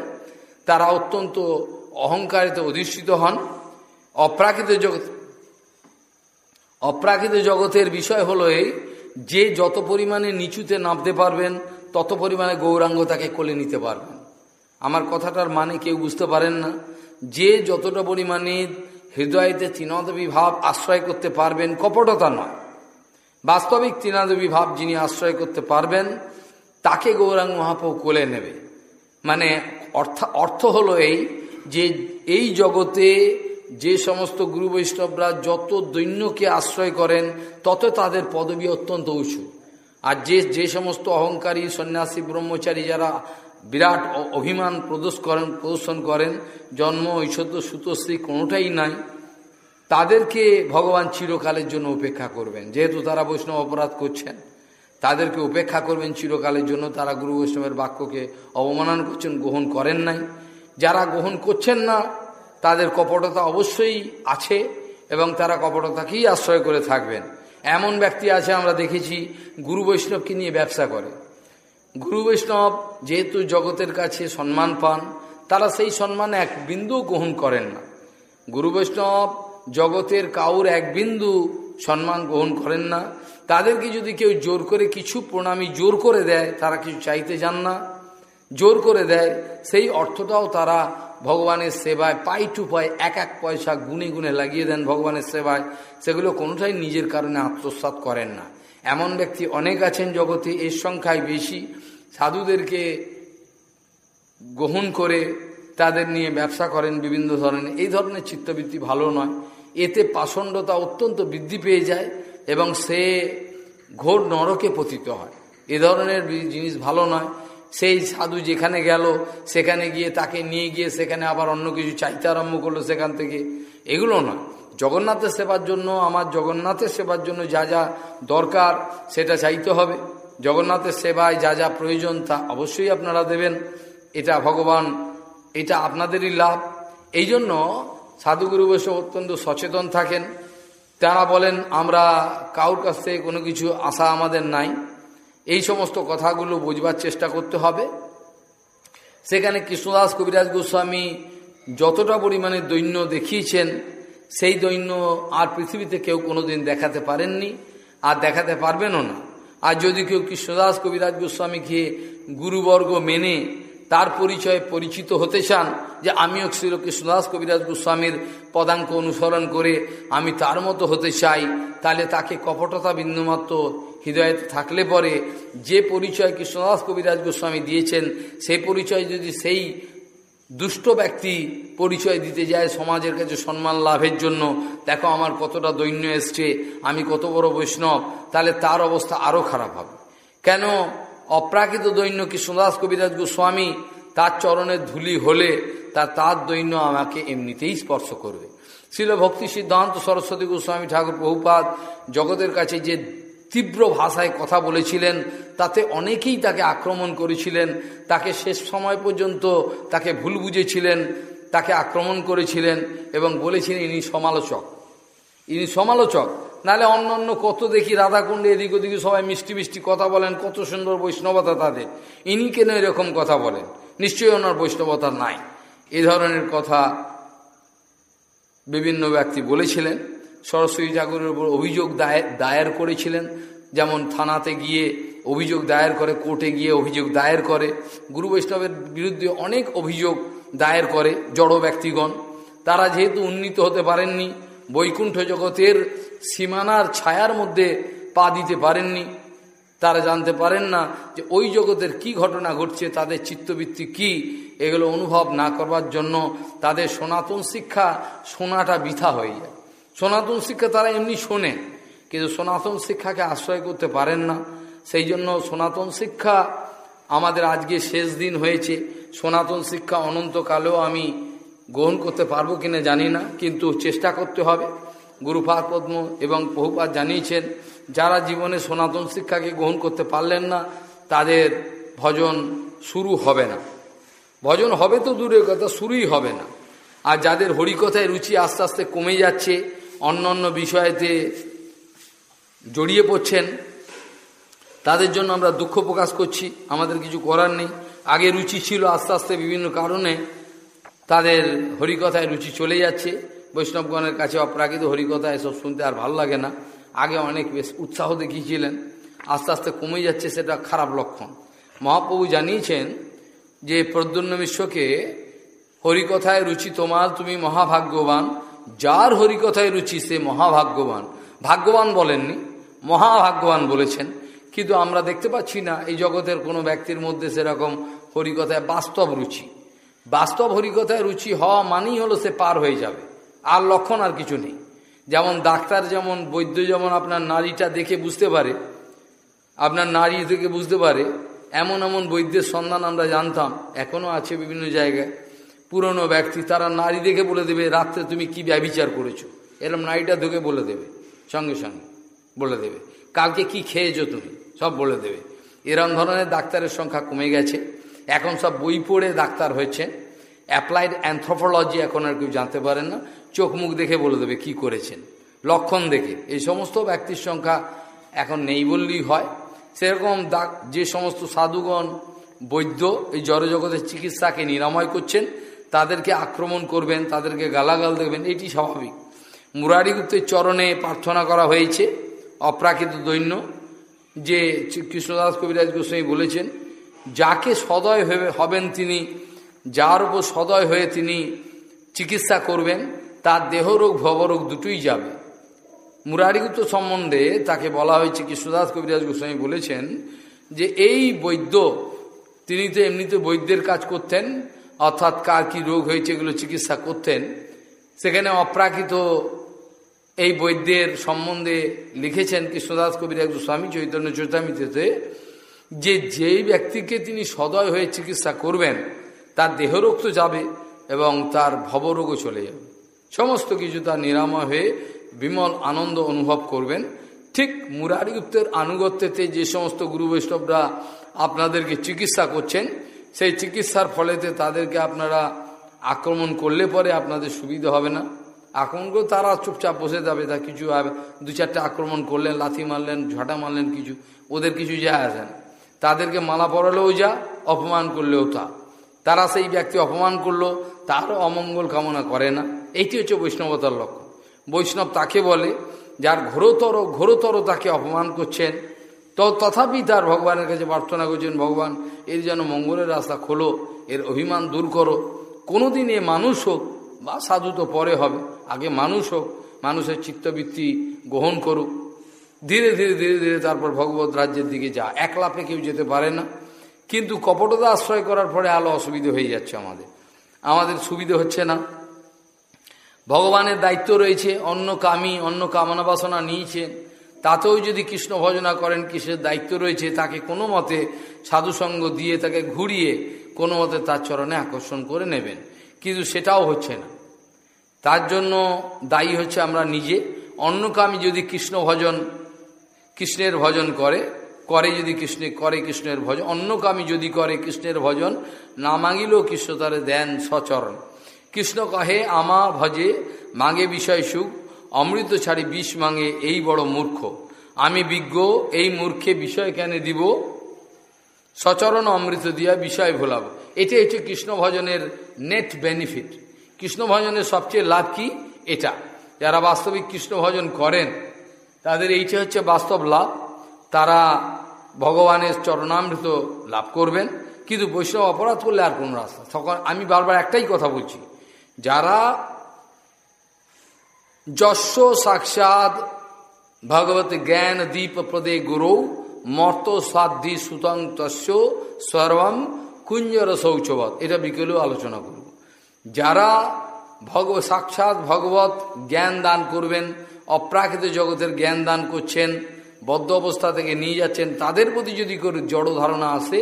তারা অত্যন্ত অহংকারিতে অধিষ্ঠিত হন। অপ্রাকৃত জগৎ, অপ্রাকৃত জগতের বিষয় হলো এই যে যত পরিমাণে নিচুতে নামতে পারবেন, তত পরিমাণে গৌরাঙ্গ তাকে কোলে নিতে পারবেন। আমার কথাটার মানে কেউ বুঝতে পারেন না। যে যতটা পরিমাণে হৃদয়তে তৃণাদবী ভাব আশ্রয় করতে পারবেন, কপটতা নয়। বাস্তবিক তৃণাদবী ভাব যিনি আশ্রয় করতে পারবেন, তাকে গৌরাঙ্গ মহাপ্রভু কোলে নেবে। মানে অর্থ অর্থ হলো এই যে এই জগতে যে সমস্ত গুরু বৈষ্ণবরা যত দৈন্যকে আশ্রয় করেন, তত তাদের পদবী অত্যন্ত উঁচু। আর যে যে সমস্ত অহংকারী, সন্ন্যাসী, ব্রহ্মচারী যারা বিরাট অভিমান প্রদর্শ করেন, প্রদর্শন করেন, জন্ম, ঐশ্বর্য সুতশ্রী কোনোটাই নাই। তাদেরকে ভগবান চিরকালের জন্য উপেক্ষা করবেন। যেহেতু তারা বৈষ্ণব অপরাধ করছেন, তাদেরকে উপেক্ষা করবেন চিরকালের জন্য। তারা গুরু বৈষ্ণবের বাক্যকে অবমাননা করছেন, গ্রহণ করেন নাই। যারা গ্রহণ করছেন না, তাদের কপটতা অবশ্যই আছে এবং তারা কপটতাকেই আশ্রয় করে থাকবেন। এমন ব্যক্তি আছে, আমরা দেখেছি, গুরু বৈষ্ণবকে নিয়ে ব্যবসা করে। গুরু বৈষ্ণব যেহেতু জগতের কাছে সম্মান পান, তারা সেই সম্মান এক বিন্দু গ্রহণ করেন না। গুরু বৈষ্ণব জগতের কাউর এক বিন্দু সম্মান গ্রহণ করেন না। তাদেরকে যদি কেউ জোর করে কিছু প্রণামী জোর করে দেয়, তারা কিছু চাইতে যান না। জোর করে দেয়, সেই অর্থটাও তারা ভগবানের সেবায় পাই টু পাই, এক এক পয়সা গুনে গুনে লাগিয়ে দেন ভগবানের সেবায়। সেগুলো কোনোটাই নিজের কারণে আত্মসাত করেন না। এমন ব্যক্তি অনেক আছেন জগতে, এর সংখ্যায় বেশি। সাধুদেরকে গ্রহণ করে তাদের নিয়ে ব্যবসা করেন, বিভিন্ন ধরনের। এই ধরনের চিত্তবৃত্তি ভালো নয়। এতে পাষণ্ডতা অত্যন্ত বৃদ্ধি পেয়ে যায় এবং সে ঘোর নরকে পতিত হয়। এ ধরনের জিনিস ভালো নয়। সেই সাধু যেখানে গেল, সেখানে গিয়ে তাকে নিয়ে গিয়ে সেখানে আবার অন্য কিছু চাইতে আরম্ভ করল সেখান থেকে। এগুলো নয়। জগন্নাথের সেবার জন্য, আমার জগন্নাথের সেবার জন্য যা যা দরকার, সেটা চাইতে হবে। জগন্নাথের সেবায় যা যা প্রয়োজন তা অবশ্যই আপনারা দেবেন। এটা ভগবান এটা আপনাদেরই লাভ। এই জন্য সাধুগুরু বসে অত্যন্ত সচেতন থাকেন। তারা বলেন, আমরা কাউর কাছ থেকে কোনো কিছু আশা আমাদের নাই। এই সমস্ত কথাগুলো বুঝবার চেষ্টা করতে হবে। সেখানে কৃষ্ণদাস কবিরাজ গোস্বামী যতটা পরিমাণে দৈন্য দেখিয়েছেন, সেই দৈন্য আর পৃথিবীতে কেউ কোনোদিন দেখাতে পারেননি আর দেখাতে পারবেনও না। আর যদি কেউ কৃষ্ণদাস কবিরাজ গোস্বামীকে গুরুবর্গ মেনে তার পরিচয়ে পরিচিত হতে চান যে আমিও শ্রী কৃষ্ণদাস কবিরাজ গোস্বামীর পদাঙ্ক অনুসরণ করে আমি তার মতো হতে চাই, তাহলে তাকে কপটতা বিন্দুমাত্র হৃদয়ে থাকলে পরে যে পরিচয় কৃষ্ণদাস কবিরাজ গোস্বামী দিয়েছেন, সেই পরিচয় যদি সেই দুষ্ট ব্যক্তি পরিচয় দিতে যায় সমাজের কাছে সম্মান লাভের জন্য, দেখো আমার কতটা দৈন্য এসছে, আমি কত বড় বৈষ্ণব, তাহলে তার অবস্থা আরও খারাপ হবে। কেন? অপ্রাকৃত দৈন্য কৃষ্ণদাস কবিরাজ গোস্বামী? তার চরণের ধুলি হলে তা তার দৈন্য আমাকে এমনিতেই স্পর্শ করবে। ছিল ভক্তি সিদ্ধান্ত সরস্বতী গোস্বামী ঠাকুর বহুপাত জগতের কাছে যে তীব্র ভাষায় কথা বলেছিলেন, তাতে অনেকেই তাকে আক্রমণ করেছিলেন, তাকে শেষ সময় পর্যন্ত তাকে ভুল বুঝেছিলেন, তাকে আক্রমণ করেছিলেন এবং বলেছিলেন ইনি সমালোচক। ইনি সমালোচক। নালে অন্য অন্য কত দেখি রাধাকুণ্ডে এদিক ওদিকে সবাই মিষ্টি মিষ্টি কথা বলেন, কত সুন্দর বৈষ্ণবতা তাদের। ইনি কেন এরকম কথা বলেন? নিশ্চয়ই ওনার বৈষ্ণবতা নাই। এ ধরনের কথা বিভিন্ন ব্যক্তি বলেছিলেন, সরস্বতী ঠাকুরের উপর অভিযোগ দায়ের দায়ের করেছিলেন, যেমন থানাতে গিয়ে অভিযোগ দায়ের করে, কোর্টে গিয়ে অভিযোগ দায়ের করে, গুরু বৈষ্ণবের বিরুদ্ধে অনেক অভিযোগ দায়ের করে জড় ব্যক্তিগণ। তারা যেহেতু উন্নীত হতে পারেননি, বৈকুণ্ঠ জগতের সীমানার ছায়ার মধ্যে পা দিতে পারেননি। তারা জানতে পারেন না যে ওই জগতের কি ঘটনা ঘটছে, তাদের চিত্তবৃত্তি কি, এগুলো অনুভব না করবার জন্য তাদের সনাতন শিক্ষা শোনাটা বৃথা হয়ে যায়। সনাতন শিক্ষা তারা এমনি শোনে, কিন্তু সনাতন শিক্ষাকে আশ্রয় করতে পারেন না। সেই জন্য সনাতন শিক্ষা আমাদের আজকে শেষ দিন হয়েছে। সনাতন শিক্ষা অনন্তকালেও আমি গ্রহণ করতে পারব কিনা জানি না, কিন্তু চেষ্টা করতে হবে। গুরুপাদ পদ্ম এবং বহুপাত জানিয়েছেন, যারা জীবনে সনাতন শিক্ষাকে গ্রহণ করতে পারলেন না, তাদের ভজন শুরু হবে না। ভজন হবে তো দূরের কথা, শুরুই হবে না। আর যাদের হরিকথায় রুচি আস্তে আস্তে কমে যাচ্ছে, অন্য অন্য বিষয়েতে জড়িয়ে পড়ছেন, তাদের জন্য আমরা দুঃখ প্রকাশ করছি, আমাদের কিছু করার নেই। আগে রুচি ছিল আস্তে আস্তে বিভিন্ন কারণে, তাদের হরিকথায় রুচি চলে যাচ্ছে। বৈষ্ণবগণের কাছে অপ্রাকৃত হরিকথা এসব শুনতে আর ভালো লাগে না। আগে অনেক বেশ উৎসাহ দেখিয়েছিলেন। আস্তে আস্তে কমে যাচ্ছে সেটা খারাপ লক্ষণ। মহাপ্রভু জানিয়েছেন যে প্রদ্যুন্ন মিশ্রকে হরিকথায় রুচি তোমার, তুমি মহাভাগ্যবান। যার হরিকথায় রুচি সে মহাভাগ্যবান। ভাগ্যবান বলেননি, মহাভাগ্যবান বলেছেন। কিন্তু আমরা দেখতে পাচ্ছি না, এই জগতের কোনো ব্যক্তির মধ্যে সেরকম হরিকথায় বাস্তব রুচি। বাস্তব হরিকথায় রুচি হওয়া মানেই হলো সে পার হয়ে যাবে। আর লক্ষণ আর কিছু নেই। যেমন ডাক্তার যেমন, বৈদ্য যেমন আপনার নারীটা দেখে বুঝতে পারে, আপনার নারী থেকে বুঝতে পারে, এমন এমন বৈদ্যের সন্ধান আমরা জানতাম এখনও আছে বিভিন্ন জায়গায়। পুরনো ব্যক্তি, তারা নারী দেখে বলে দেবে, রাত্রে তুমি কি ব্যবিচার করেছ? এরম নারীটা ধুকে বলে দেবে, সঙ্গে সঙ্গে বলে দেবে। কালকে কি খেয়েছো তুমি? সব বলে দেবে। এরম ধরনের ডাক্তারের সংখ্যা কমে গেছে। এখন সব বই পড়ে ডাক্তার হয়েছে। অ্যাপ্লাইড অ্যান্থ্রোপোলজি এখন আর কেউ জানতে পারেন না। চোখ মুখ দেখে বলে দেবে কি করেছেন। লক্ষণ দেখে। এই সমস্ত ব্যক্তির সংখ্যা এখন নেই বললেই হয়। সেরকম দাগ যে সমস্ত সাধুগণ, বৈদ্য এই জড়জগতের চিকিৎসাকে নিরাময় করছেন, তাদেরকে আক্রমণ করবেন, তাদেরকে গালাগাল দেবেন, এটি স্বাভাবিক। মুরারিগুপ্তের চরণে প্রার্থনা করা হয়েছে, অপ্রাকৃত দৈন্য, যে কৃষ্ণদাস কবিরাজ গোস্বামী বলেছেন, যাকে সদয় হবেন তিনি, যার উপর সদয় হয়ে তিনি চিকিৎসা করবেন তার দেহরোগ, ভবরোগ দুটোই যাবে। মুরারিগুপ্ত সম্বন্ধে তাকে বলা হয়েছে কৃষ্ণদাস কবিরাজ গোস্বামী বলেছেন যে এই বৈদ্য, তিনি তো এমনিতে বৈদ্যের কাজ করতেন, অর্থাৎ কার কি রোগ হয়েছে এগুলো চিকিৎসা করতেন। সেখানে অপ্রাকৃত এই বৈদ্যের সম্বন্ধে লিখেছেন কৃষ্ণদাস কবিরাজ গোস্বামী চৈতন্য চৈতামিতে যে যেই ব্যক্তিকে তিনি সদয় হয়ে চিকিৎসা করবেন, তার দেহরোগ তো যাবে এবং তার ভবরোগও চলে যাবে। সমস্ত কিছু তার নিরাময় হয়ে বিমল আনন্দ অনুভব করবেন। ঠিক মুরারিগুপ্তের আনুগত্যতে যে সমস্ত গুরু বৈষ্ণবরা আপনাদেরকে চিকিৎসা করছেন, সেই চিকিৎসার ফলেতে তাদেরকে আপনারা আক্রমণ করলে পরে আপনাদের সুবিধা হবে না। আক্রমণ করে তারা চুপচাপ বসে যাবে, তা কিছু দু চারটে আক্রমণ করলেন, লাথি মারলেন, ঝাঁটা মারলেন, কিছু ওদের কিছু যায় আসে না। তাদেরকে মালা পরালেও যা, অপমান করলেও তা। তারা সেই ব্যক্তি অপমান করল, তারও অমঙ্গল কামনা করে না। এইটি হচ্ছে বৈষ্ণবতার লক্ষ্য বৈষ্ণব তাকে বলে, যার ঘোরতর ঘোরতর তাকে অপমান করছেন, তো তথাপি তার ভগবানের কাছে প্রার্থনা করছেন, ভগবান, এর যেন মঙ্গলের রাস্তা খোলো, এর অভিমান দূর করো। কোনোদিন এ মানুষ হোক, বা সাধু তো পরে হবে, আগে মানুষ হোক, মানুষের চিত্তবৃত্তি গ্রহণ করুক। ধীরে ধীরে ধীরে ধীরে তারপর ভগবত রাজ্যের দিকে যা। এক লাফে কেউ যেতে পারে না। কিন্তু কপটতা আশ্রয় করার পরে আলো অসুবিধে হয়ে যাচ্ছে আমাদের। আমাদের সুবিধে হচ্ছে না। ভগবানের দায়িত্ব রয়েছে অন্য কামি অন্য কামনা বাসনা নিয়েছেন তাতেও যদি কৃষ্ণ ভজনা করেন কৃষ্ণের দায়িত্ব রয়েছে, তাকে কোনো মতে সাধুসঙ্গ দিয়ে, তাকে ঘুরিয়ে কোনো মতে তার চরণে আকর্ষণ করে নেবেন। কিন্তু সেটাও হচ্ছে না। তার জন্য দায়ী হচ্ছে আমরা নিজে। অন্য কামি যদি কৃষ্ণ ভজন, কৃষ্ণের ভজন করে করে যদি কৃষ্ণ, করে কৃষ্ণের ভজন অন্য কামি যদি করে কৃষ্ণের ভজন, না মাগিলেও কৃষ্ণ তারে দেন সচরণ। কৃষ্ণ কহে, আমা ভজে মাগে বিষয় সুখ, অমৃত ছাড়ি বিষ মাঙে এই বড় মূর্খ। আমি বিজ্ঞ, এই মূর্খে বিষয় কেন দিব? সচরণ অমৃত দিয়া বিষয় ভোলাব। এটা হচ্ছে কৃষ্ণ ভজনের নেট বেনিফিট কৃষ্ণ ভজনের সবচেয়ে লাভ কি? এটা। যারা বাস্তবিক কৃষ্ণ ভজন করেন, তাদের এইটা হচ্ছে বাস্তব লাভ। তারা ভগবানের চরণামৃত লাভ করবেন, কিন্তু বৈষ্ণব অপরাধ করলে আর কোন রাস্তা তখন আমি বারবার একটাই কথা বলছি যারা যশ সাক্ষাৎ ভগবত জ্ঞান দীপ প্রদে গুরু মর্ত সাধ্যি সুতং তস্য সর্বম কুঞ্জর শৌচবৎ এটা বিকেলেও আলোচনা করব। যারা ভগ সাক্ষাৎ ভগবত জ্ঞান দান করবেন, অপ্রাকৃত জগতের জ্ঞান দান করছেন, বদ্ধ অবস্থা থেকে নিয়ে যাচ্ছেন, তাদের প্রতি যদি জড় ধারণা আসে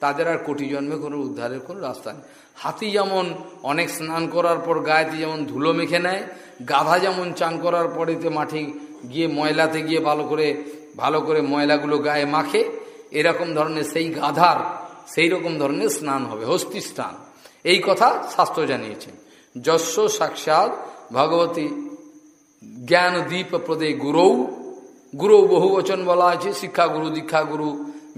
তাদের আর কোটি জন্মে কোনো উদ্ধারের কোনো রাস্তা নেই। হাতি যেমন অনেক স্নান করার পর গায়েতে যেমন ধুলো মেখে নেয়, গাধা যেমন চান করার পরেতে মাঠে গিয়ে ময়লাতে গিয়ে ভালো করে ভালো করে ময়লাগুলো গায়ে মাখে, এরকম ধরনের সেই গাধার, সেই রকম ধরনের স্নান হবে, হস্তি স্নান। এই কথা শাস্ত্র জানিয়েছেন যশ সাক্ষাৎ ভগবতী জ্ঞান দ্বীপ প্রদে গুরৌ, গুরু বহু বচন বলা আছে শিক্ষা গুরু দীক্ষা গুরু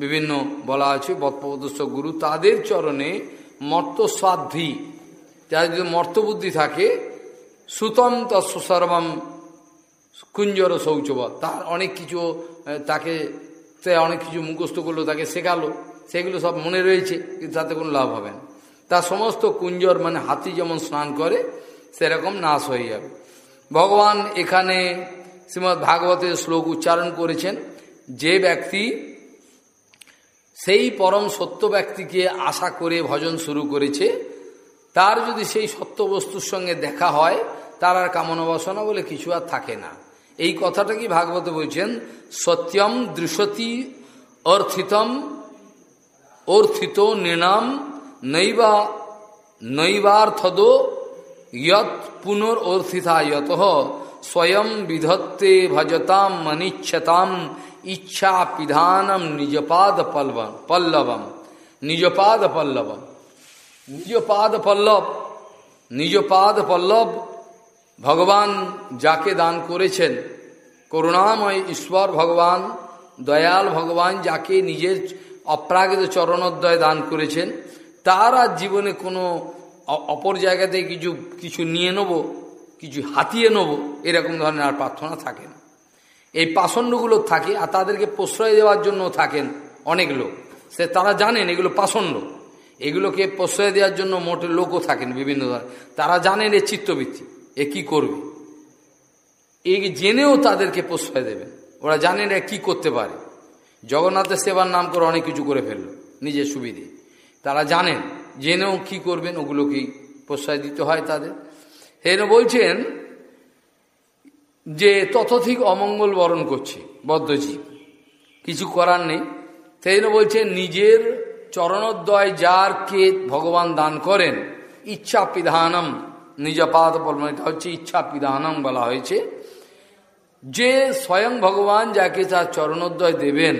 বিভিন্ন বলা আছে বৎপদস্য গুরু তাদের চরণে মর্তস্বাধি যার যদি মর্তবুদ্ধি থাকে, সুতম তৎসর্বম কুঞ্জর শৌচব। তার অনেক কিছু তাকে অনেক কিছু মুখস্থ করল, তাকে শেখালো, সেগুলো সব মনে রয়েছে, কিন্তু তাতে কোনো লাভ হবে না। তার সমস্ত কুঞ্জর মানে হাতি যেমন স্নান করে, সেরকম নাশ হয়ে যাবে। ভগবান এখানে শ্রীমদ্ ভাগবতের শ্লোক উচ্চারণ করেছেন, যে ব্যক্তি সেই পরম সত্য ব্যক্তিকে আশা করে ভজন শুরু করেছে। তার যদি সেই সত্য বস্তুর সঙ্গে দেখা হয়, তার আর কামনা বাসনা বলে কিছু আর থাকে না। এই কথাটা কি ভাগবত বলছেন? সত্যম দৃশতি অর্থিতম, অর্থিত নিনাম, নৈবা, নৈবার্থদ ইয়ৎ পুনরর্থিতা ইয়ত স্বয়ং বিধত্তে ভজতাম মনিচ্ছতাম ইচ্ছা পিধানম নিজপাদ পল্লবম পল্লবম, নিজপাদ পল্লবম। নিজপাদ পল্লব নিজপাদ পল্লব, ভগবান যাকে দান করেছেন, করুণাময় ঈশ্বর ভগবান, দয়াল ভগবান যাকে নিজের অপ্রাকৃত চরণোদ্দয় দান করেছেন, তার আর জীবনে কোনো অপর জায়গাতে কিছু কিছু নিয়ে নেব, কিছু হাতিয়ে নেব, এরকম ধরনের আর প্রার্থনা থাকে না। এই পাষণ্ডগুলো থাকে আর তাদেরকে প্রশ্রয় দেওয়ার জন্য থাকেন অনেক লোক। সে তারা জানেন এগুলো পাষণ্ড। এগুলোকে প্রশ্রয় দেওয়ার জন্য মোটে লোকও থাকেন বিভিন্ন তারা জানেন এ চিত্তবৃত্তি, এ কি করবে। এ জেনেও তাদেরকে প্রশ্রয় দেবেন। ওরা জানেন এ কি করতে পারে। জগন্নাথের সেবার নাম করে অনেক কিছু করে ফেলল নিজের সুবিধে। তারা জানেন, জেনেও কি করবেন, ওগুলোকেই প্রশ্রয় দিতে হয় তাদের। হেন বলছেন যে ততধিক অমঙ্গল বরণ করছে, বদ্ধজীব। কিছু করার নেই। সেই জন্য বলছেন নিজের চরণোদ্দয় যার কে ভগবান দান করেন, ইচ্ছা পিধানম বলবেন এটা হচ্ছে ইচ্ছা পিধানম বলা হয়েছে। যে স্বয়ং ভগবান যাকে তার চরণোদ্দয় দেবেন,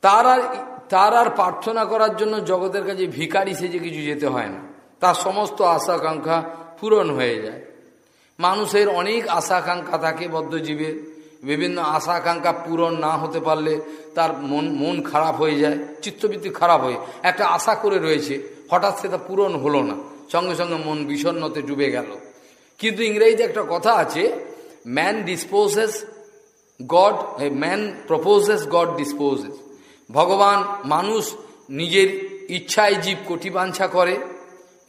তার আর তার আর প্রার্থনা করার জন্য জগতের কাছে ভিকারি সেজে কিছু যেতে হয় না। তার সমস্ত আশা আকাঙ্ক্ষা পূরণ হয়ে যায়। মানুষের অনেক আশা আকাঙ্ক্ষা থাকে বদ্ধজীবের। বিভিন্ন আশা আকাঙ্ক্ষা পূরণ না হতে পারলে তার মন মন খারাপ হয়ে যায়, চিত্তবৃত্তি খারাপ হয়ে। একটা আশা করে রয়েছে, হঠাৎ সেটা পূরণ হলো না। সঙ্গে সঙ্গে মন বিষণ্নতে ডুবে গেল। কিন্তু ইংরেজিতে একটা কথা আছে man disposes God man proposes God disposes ভগবান মানুষ নিজের ইচ্ছায় জীব কোটিবাঞ্ছা করে,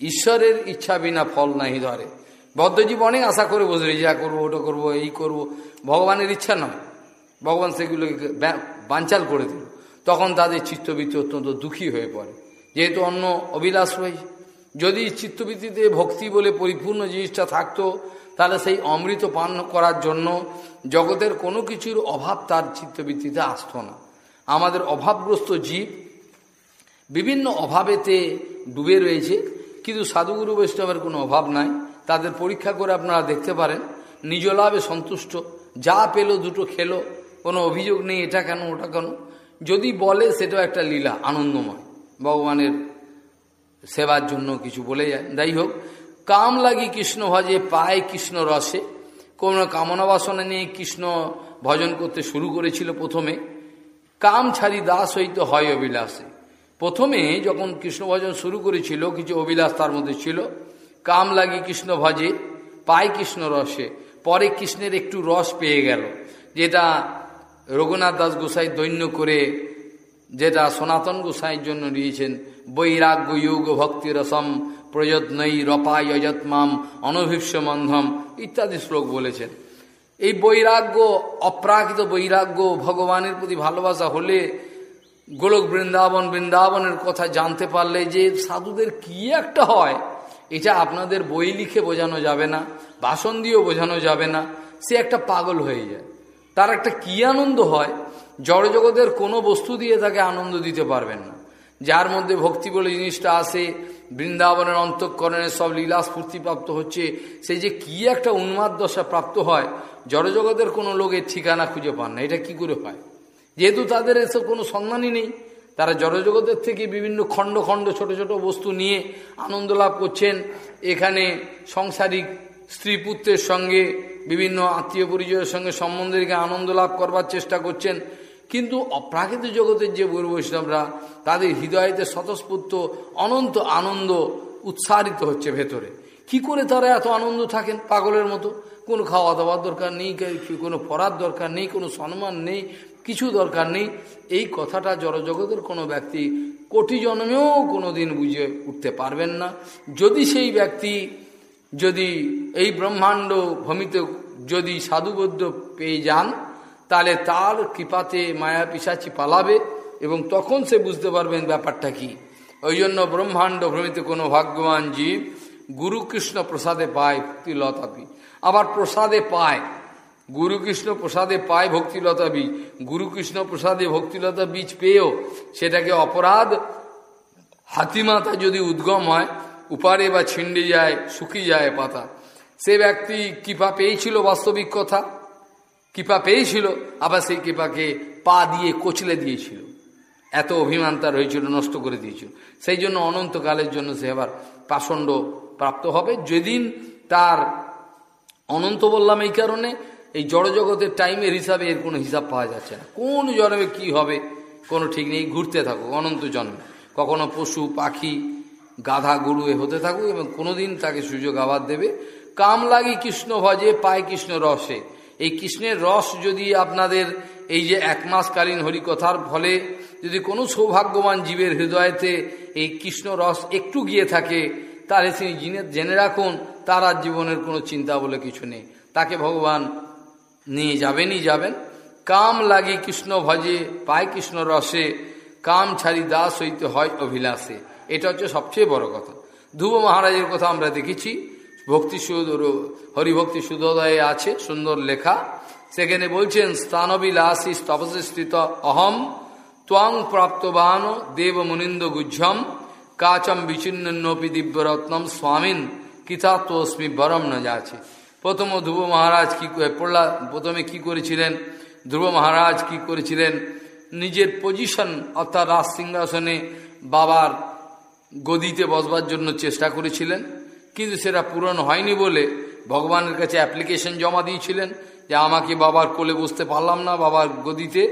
ঈশ্বরের ইচ্ছা বিনা ফল নাহি ধরে। বদ্ধজীব অনেক আশা করে বসে যা করব, ওটা করব, এই করব। ভগবানের ইচ্ছা নয়। ভগবান সেগুলোকে বাঞ্চাল করে দিল। তখন তাদের চিত্তবৃত্তি অত্যন্ত দুঃখী হয়ে পড়ে। যেহেতু অন্য অবিলাস রয়েছে। যদি চিত্তবৃত্তিতে ভক্তি বলে পরিপূর্ণ জিনিসটা থাকতো, তাহলে সেই অমৃত পান করার জন্য জগতের কোনো কিছুর অভাব তার চিত্তবৃত্তিতে আসতো না। আমাদের অভাবগ্রস্ত জীব বিভিন্ন অভাবেতে ডুবে রয়েছে। কিন্তু সাধুগুরু বৈষ্ণবের কোনো অভাব নাই। তাদের পরীক্ষা করে আপনারা দেখতে পারেন। নিজ লাভে সন্তুষ্ট। যা পেল, দুটো খেলো। কোনো অভিযোগ নেই, এটা কেন, ওটা কেন? যদি বলে, সেটাও একটা লীলা, আনন্দময়। ভগবানের সেবার জন্য কিছু বলে যায়। যাই হোক, কাম লাগি কৃষ্ণ ভজে, পায় কৃষ্ণ রসে। কোনো কামনা বাসনা নিয়ে কৃষ্ণ ভজন করতে শুরু করেছিল প্রথমে। কাম ছাড়ি দাস হইতে হয় অবিলাসে প্রথমে যখন কৃষ্ণ ভজন শুরু করেছিল, কিছু অবিলাস তার মধ্যে ছিল। কাম লাগি কৃষ্ণ ভজে পায় কৃষ্ণ রসে। পরে কৃষ্ণের একটু রস পেয়ে গেল, যেটা রঘুনাথ দাস গোসাই দৈন্য করে, যেটা সনাতন গোসাইয়ের জন্য নিয়েছেন, বৈরাগ্য যোগ ভক্তি রসম প্রযত্নই রপায় অযত্মাম অনভিপ্স মন্ধম ইত্যাদি শ্লোক বলেছেন। এই বৈরাগ্য, অপ্রাকৃত বৈরাগ্য ভগবানের প্রতি ভালোবাসা হলে গোলক বৃন্দাবন, বৃন্দাবনের কথা জানতে পারলে যে সাধুদের কি একটা হয়। এটা আপনাদের বই লিখে বোঝানো যাবে না, ভাষণ দিয়েও বোঝানো যাবে না, সে একটা পাগল হয়ে যায়। তার একটা কি আনন্দ হয়? জড়জগতের কোনো বস্তু দিয়ে তাকে আনন্দ দিতে পারবেন না। যার মধ্যে ভক্তি বলে জিনিসটা আসে, বৃন্দাবনের অন্তঃকরণের সব লীলা স্ফূর্তিপ্রাপ্ত হচ্ছে সেই যে কি একটা উন্মাদ দশা প্রাপ্ত হয়, জড়জগতের কোনো লোকের ঠিকানা খুঁজে পান না। এটা কি করে হয়? যেহেতু তাদের এসব কোনো সন্ধানই নেই তারা জড়জগতের থেকে বিভিন্ন খণ্ড খণ্ড, ছোট ছোট বস্তু নিয়ে আনন্দ লাভ করছেন। এখানে সংসারিক স্ত্রী পুত্রের সঙ্গে, বিভিন্ন আত্মীয় পরিচয়ের সঙ্গে সম্বন্ধে রেখে আনন্দ লাভ করবার চেষ্টা করছেন। কিন্তু অপ্রাকৃত জগতের যে গুরু বৈষ্ণবরা তাদের হৃদয়তে স্বতঃস্ফূর্ত, অনন্ত আনন্দ উৎসারিত হচ্ছে ভেতরে। কি করে তারা এত আনন্দ থাকেন পাগলের মতো? কোনো খাওয়া দাওয়ার দরকার নেই, কোনো পড়ার দরকার নেই, কোনো সম্মান নেই কিছু দরকার নেই। এই কথাটা জড়জগতের কোনো ব্যক্তি কোটি জন্মেও কোনো দিন বুঝে উঠতে পারবেন না। যদি সেই ব্যক্তি যদি এই ব্রহ্মাণ্ড ভূমিত যদি সাধুবদ্ধ পেয়ে যান, তাহলে তার কৃপাতে মায়া পিসাচি পালাবে এবং তখন সে বুঝতে পারবেন ব্যাপারটা কি। ওই জন্য ব্রহ্মাণ্ড ভ্রমিত কোনো ভাগ্যবান জীব গুরুকৃষ্ণ প্রসাদে পায় ভক্তিলতাপি। আবার প্রসাদে পায় গুরুকৃষ্ণ প্রসাদে পায় ভক্তিলতা বীজ গুরুকৃষ্ণ প্রসাদে ভক্তিলতা বীজ পেয়েও সেটাকে অপরাধ হাতিমাতা যদি উদ্গম হয় উপারে বা ছিন্ডে যায় শুকিয়ে যায় পাতা সে ব্যক্তি কৃপা পেয়েছিল বাস্তবিক কথা কৃপা পেয়েছিল আবার সেই কৃপাকে পা দিয়ে কোচলে দিয়েছিল এত অভিমান তার হয়েছিল নষ্ট করে দিয়েছিল সেই জন্য অনন্তকালের জন্য সে আবার পাষণ্ড প্রাপ্ত হবে যেদিন তার অনন্ত বললাম এই কারণে এই জড়জগতের টাইমের হিসাবে এর কোনো হিসাব পাওয়া যাচ্ছে না। কোন জন্মে কি হবে, কোনো ঠিক নেই, ঘুরতে থাকুক অনন্ত জন্মে। কখনো পশু, পাখি, গাধা, গরু হতে থাকুক এবং কোনোদিন তাকে সুযোগ আবার দেবে। কাম লাগি কৃষ্ণ ভজে, পায় কৃষ্ণ রসে। এই কৃষ্ণের রস যদি আপনাদের এই যে এক মাসকালীন হরিকথার ফলে যদি কোনো সৌভাগ্যবান জীবের হৃদয়তে এই কৃষ্ণ রস একটু গিয়ে থাকে, তাহলে তিনি জেনে রাখুন, তার আর জীবনের কোনো চিন্তা বলে কিছু নেই। তাকে ভগবান নিয়ে যাবেনই যাবেন। কাম লাগি কৃষ্ণ ভজে, পায় কৃষ্ণ রসে, কাম ছাড়ি দাস হইতে হয় অভিলাষে। এটা হচ্ছে সবচেয়ে বড় কথা। ধ্রুব মহারাজের কথা আমরা দেখেছি। ভক্তি হরিভক্তি সুদোদয়ে আছে, সুন্দর লেখা। সেখানে বলছেন, স্থানবিলাসী তপসে স্থিত অহম, ত্বং প্রাপ্তবান দেব মুনিন্দ গুজ্জম, কাচম বিচ্ছিন্নপি দিব্যরত্নম স্বামীন কিতাত্মস্মি বরম ন যাচ্ছে প্রথম ধ্রুব মহারাজ কি পড়লা প্রথমে কি করেছিলেন? ধ্রুব মহারাজ কি করেছিলেন? নিজের পজিশন অর্থাৎ রাজ সিংহাসনে বাবার গদিতে বসবার জন্য চেষ্টা করেছিলেন। কিন্তু সেটা পূরণ হয়নি বলে ভগবানের কাছে অ্যাপ্লিকেশন জমা দিয়েছিলেন যে আমাকে বাবার কোলে বসতে পারলাম না বাবার গদিতে।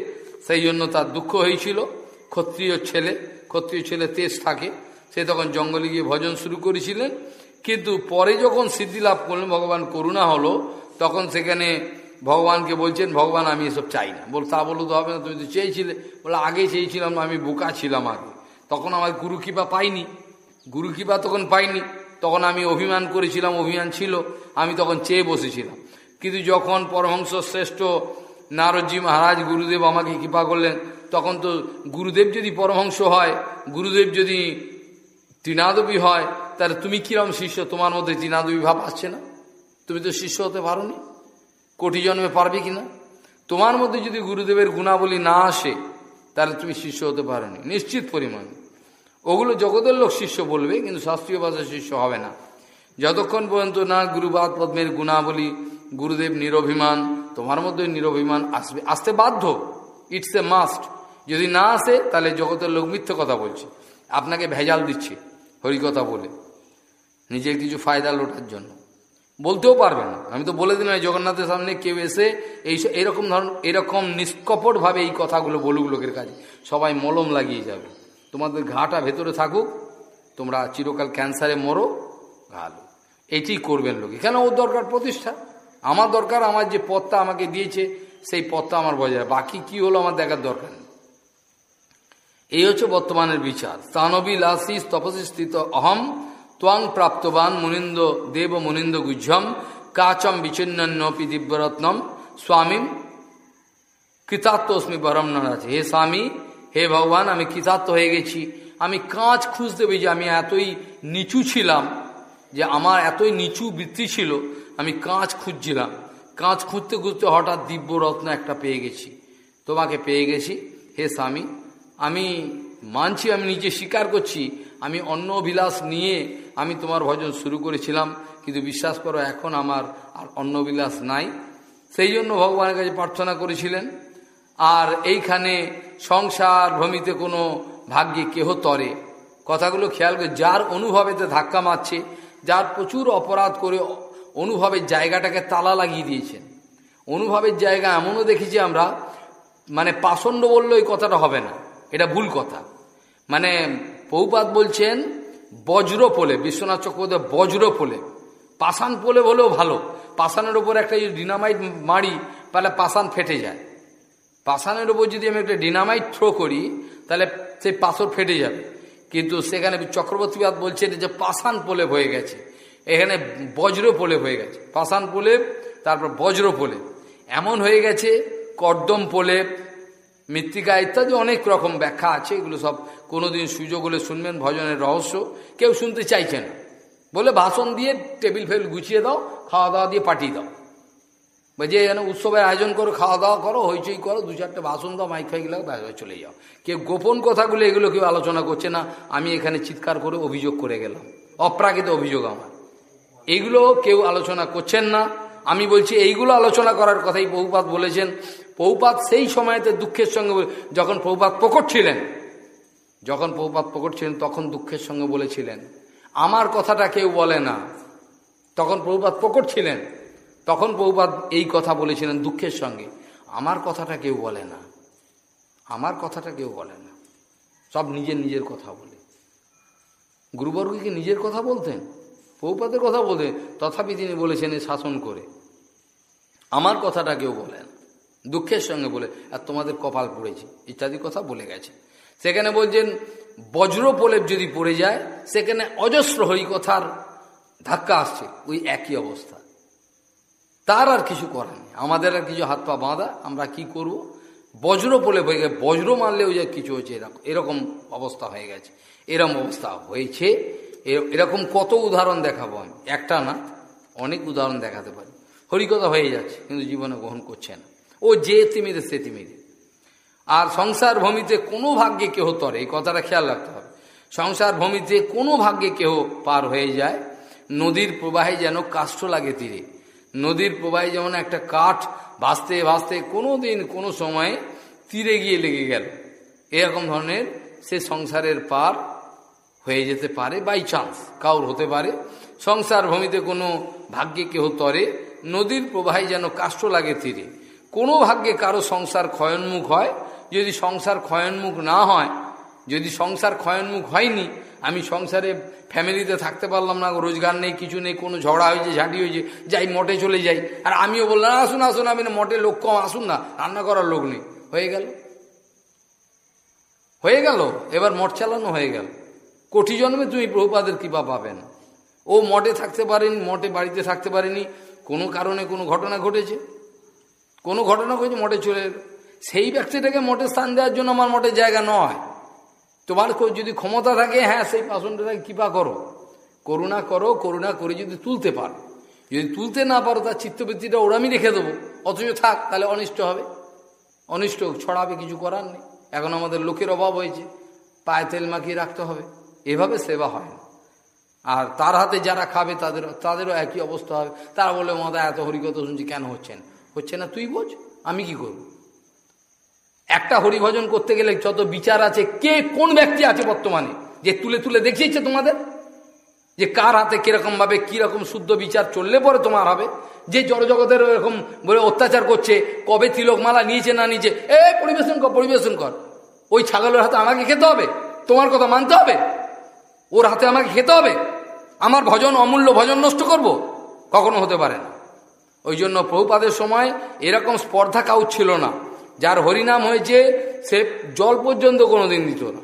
সেই জন্য তার দুঃখ হয়েছিল। ক্ষত্রিয় ছেলে ক্ষত্রিয় ছেলে তেজ থাকে। সে তখন জঙ্গলে গিয়ে ভজন শুরু করেছিলেন। কিন্তু পরে যখন সিদ্ধি লাভ করলেন, ভগবান করুণা হলো, তখন সেখানে ভগবানকে বলছেন, ভগবান, আমি এসব চাই না। বল, তা বলো তো হবে না, তুমি তো চেয়েছিলে। বলে, আগে চেয়েছিলাম আমি বোকা ছিলাম আগে। তখন আমার গুরু কৃপা পাইনি। গুরু কৃপা তখন পাইনি। তখন আমি অভিমান করেছিলাম, অভিমান ছিল, আমি তখন চেয়ে বসেছিলাম। কিন্তু যখন পরমহংস শ্রেষ্ঠ নারদজি মহারাজ গুরুদেব আমাকে কৃপা করলেন, তখন তো গুরুদেব যদি পরমহংস হয়, গুরুদেব যদি তৃণাদবী হয় তাহলে তুমি কিরম শিষ্য? তোমার মধ্যে তৃণাদবী ভাব আসছে না? তুমি তো শিষ্য হতে পারো নি কোটি জন্মে পারবে কি না তোমার মধ্যে যদি গুরুদেবের গুণাবলী না আসে, তাহলে তুমি শিষ্য হতে পারো নি নিশ্চিত পরিমাণে। ওগুলো জগতের লোক শিষ্য বলবে, কিন্তু শাস্ত্রীয় ভাষার শিষ্য হবে না। যতক্ষণ পর্যন্ত না গুরুবাদ পদ্মের গুণাবলী, গুরুদেব নিরভিমান, তোমার মধ্যে নিরভিমান আসবে। আসতে বাধ্য। ইটস এ মাস্ট যদি না আসে, তাহলে জগতের লোক মিথ্যে কথা বলছে। আপনাকে ভেজাল দিচ্ছে। হরিকথা বলে। নিজের কিছু ফায়দা লোটার জন্য। বলতেও পারবে না। আমি তো বলে দিলাম জগন্নাথের সামনে কেউ এসে এই এরকম ধরন, এরকম নিষ্কপটভাবে এই কথাগুলো বলুক লোকের কাছে। সবাই মলম লাগিয়ে যাবে। তোমাদের ঘাটা ভেতরে থাকুক, তোমরা চিরকাল ক্যান্সারে মরো ঘালো এটি করবেন লোকে। কেন ওর দরকার প্রতিষ্ঠা? আমার দরকার, আমার যে পথটা আমাকে দিয়েছে, সেই পথটা আমার বজায় বাকি কি হলো আমার দেখার দরকার নেই। এই হচ্ছে বর্তমানের বিচার। স্থানবী লাসি তপসী স্থিত অহম ত্বাং প্রাপ্তবান মুনিন্দ দেব মুনিন্দ গুজ্জম কাচম বিচ্ছিন্নপি দিব্যরত্নম স্বামী কৃতাত্মস্মি পরম আছে হে স্বামী, হে ভগবান, আমি কৃতার্থ হয়ে গেছি। আমি কাঁচ খুঁজতে পেয়েছি আমি এতই নিচু ছিলাম যে আমার এতই নিচু বৃত্তি ছিল, আমি কাঁচ খুঁজছিলাম। কাঁচ খুঁজতে খুঁজতে হঠাৎ দিব্য রত্ন একটা পেয়ে গেছি। তোমাকে পেয়ে গেছি। হে স্বামী, আমি মানছি, আমি নিজে স্বীকার করছি, আমি অন্য অভিলাষ নিয়ে আমি তোমার ভজন শুরু করেছিলাম, কিন্তু বিশ্বাস করো, এখন আমার আর অন্য বিলাস নাই। সেই জন্য ভগবানের কাছে প্রার্থনা করেছিলেন। আর এইখানে সংসার ভ্রমিতে কোনো ভাগ্যে কেহ তরে। কথাগুলো খেয়াল করে, যার অনুভবেতে ধাক্কা মারছে, যার প্রচুর অপরাধ করে অনুভবের জায়গাটাকে তালা লাগিয়ে দিয়েছেন। অনুভবের জায়গা এমনও দেখেছি আমরা মানে পাষণ্ড বললে ওই কথাটা হবে না। এটা ভুল কথা। মানে পৌপাত বলছেন বজ্র পোলে, বিশ্বনাথ চক্রবর্তী বজ্র পোলে। পাষাণ পোলে হলেও ভালো। পাষাণের ওপর একটা যদি ডিনামাইট মারি, তাহলে পাষাণ ফেটে যায়। পাষাণের ওপর যদি আমি একটা ডিনামাইট থ্রো করি, তাহলে সেই পাথর ফেটে যাবে। কিন্তু সেখানে চক্রবর্তীবাদ বলছেন যে পাষাণ পোলে হয়ে গেছে। এখানে বজ্র পোলে হয়ে গেছে। পাষাণ পোলে, তারপর বজ্র পোলে। এমন হয়ে গেছে, কর্দম পোলে মৃত্তিকা ইত্যাদি অনেক রকম ব্যাখ্যা আছে, এগুলো সব কোনোদিন সুযোগ হলে শুনবেন, ভজনের রহস্য। কেউ শুনতে চাইছে না। বলে ভাষণ দিয়ে টেবিল ফেবিল গুছিয়ে দাও, খাওয়া দাওয়া দিয়ে পাঠিয়ে দাও। যে যেন উৎসবের আয়োজন করো, খাওয়া দাওয়া করো, হইচই করো, দু চারটে ভাষণ দাও, মাইক ফাইক লাগো ব্যাস চলে যাও। কেউ গোপন কথাগুলো, এগুলো কেউ আলোচনা করছে না, আমি এখানে চিৎকার করে অভিযোগ করে গেলাম, অপ্রাকৃত অভিযোগ আমার। এইগুলো কেউ আলোচনা করছেন না। আমি বলছি, এইগুলো আলোচনা করার কথাই বহুপাত বলেছেন। পৌপাত সেই সময়তে দুঃখের সঙ্গে যখন পৌপাত প্রকট ছিলেন, যখন পৌপাত প্রকট ছিলেন, তখন দুঃখের সঙ্গে বলেছিলেন, আমার কথাটা কেউ বলে না। তখন প্রভুপাত প্রকট ছিলেন, তখন প্রভুপাত এই কথা বলেছিলেন দুঃখের সঙ্গে, আমার কথাটা কেউ বলে না। আমার কথাটা কেউ বলে না। সব নিজের নিজের কথা বলে। গুরুবর্গ কি নিজের কথা বলতেন? প্রভুপাতের কথা বলতেন। তথাপি তিনি বলেছেন শাসন করে, আমার কথাটা কেউ বলেন দুঃখের সঙ্গে বলে, আর তোমাদের কপাল পড়েছে। ইত্যাদি কথা বলে গেছে। সেখানে বলছেন বজ্র প্রলেপ যদি পড়ে যায়, সেখানে অজস্র হরিকথার ধাক্কা আসছে। ওই একই অবস্থা। তার আর কিছু করার নেই। আমাদের আর কিছু হাত পা বাঁধা, আমরা কি করব? বজ্র পলে হয়ে গেছে। বজ্র মারলেও যে কিছু হয়েছে এরকম এরকম অবস্থা হয়ে গেছে। এরকম অবস্থা হয়েছে। এরকম কত উদাহরণ দেখাবো আমি। একটা না, অনেক উদাহরণ দেখাতে পারি। হরিকথা হয়ে যাচ্ছে, কিন্তু জীবনে গ্রহণ করছে না। ও যে তিমিরে, সে তিমিরে। আর সংসার ভূমিতে কোনো ভাগ্যে কেহ তরে, এই কথাটা খেয়াল রাখতে হবে। সংসার ভূমিতে কোনো ভাগ্যে কেহ পার হয়ে যায়, নদীর প্রবাহে যেন কাষ্ঠ লাগে তীরে। নদীর প্রবাহে যেমন একটা কাঠ ভাসতে ভাসতে কোনো দিন কোনো সময়ে তীরে গিয়ে লেগে গেল। এরকম ধরনের সে সংসারের পার হয়ে যেতে পারে বাই চান্স কাউর হতে পারে। সংসার ভূমিতে কোনো ভাগ্যে কেহ তরে, নদীর প্রবাহে যেন কাষ্ঠ লাগে তীরে। কোনো ভাগ্যে কারও সংসার ক্ষয়ন্মুখ হয়, যদি সংসার ক্ষয়ন্মুখ না হয়, যদি সংসার ক্ষয়ন্মুখ হয়নি, আমি সংসারে ফ্যামিলিতে থাকতে পারলাম না, রোজগার নেই, কিছু নেই, কোনো ঝগড়া হয়েছে, ঝাঁটি হয়েছে, যাই, মঠে চলে যাই। আর আমিও বললাম আসুন আসুন, আমি না লোক কম, আসুন না, রান্না করার লোক নেই। হয়ে গেল। হয়ে গেল, এবার মঠ চালানো হয়ে গেল। কোটি জন্মে তুমি প্রভুপাদের কৃপা পাবে না। ও মঠে থাকতে পারেনি, মঠে বাড়িতে থাকতে পারেনি, কোনো কারণে কোনো ঘটনা ঘটেছে? কোনো ঘটনা ঘটেছে মঠে চলে এলো। সেই ব্যক্তিটাকে মঠে স্থান দেওয়ার জন্য আমার মঠের জায়গা নয়। তোমার যদি ক্ষমতা থাকে হ্যাঁ সেই পাশনটাকে কৃপা করো। করুণা করো, করুণা করে যদি তুলতে পারো। যদি তুলতে না পারো, তার চিত্তবৃত্তিটা ওরামি রেখে দেবো। অথচ থাক, তাহলে অনিষ্ট হবে। অনিষ্ট ছড়াবে, কিছু করার নেই। এখন আমাদের লোকের অভাব হয়েছে। পায়ে তেল মাখিয়ে রাখতে হবে। এভাবে সেবা হয় না। আর তার হাতে যারা খাবে, তাদের তাদেরও একই অবস্থা হবে। তারা বলে মাদা এত হরিকথা শুনছি, কেন হচ্ছেন? হচ্ছে না তুই বোঝ, আমি কি করব? একটা হরিভজন করতে গেলে যত বিচার আছে, কে কোন ব্যক্তি আছে বর্তমানে? যে তুলে তুলে দেখিয়েছে তোমাদের? যে কার হাতে কীরকম ভাবে, কীরকম শুদ্ধ বিচার চললে পরে তোমার হবে? যে জড়জগতের এরকম বলে অত্যাচার করছে, কবে তিলকমালা নিয়েছে না নিয়েছে? এ, পরিবেশন কর পরিবেশন কর। ওই ছাগলের হাতে আমাকে খেতে হবে? তোমার কথা মানতে হবে? ওর হাতে আমাকে খেতে হবে? আমার ভজন অমূল্য ভজন নষ্ট করব? কখনো হতে পারে না। ওই জন্য প্রভুপাদের সময় এরকম স্পর্ধা কাউ ছিল না। যার হরিনাম হয়েছে, সে জল পর্যন্ত কোনো দিন দিত না।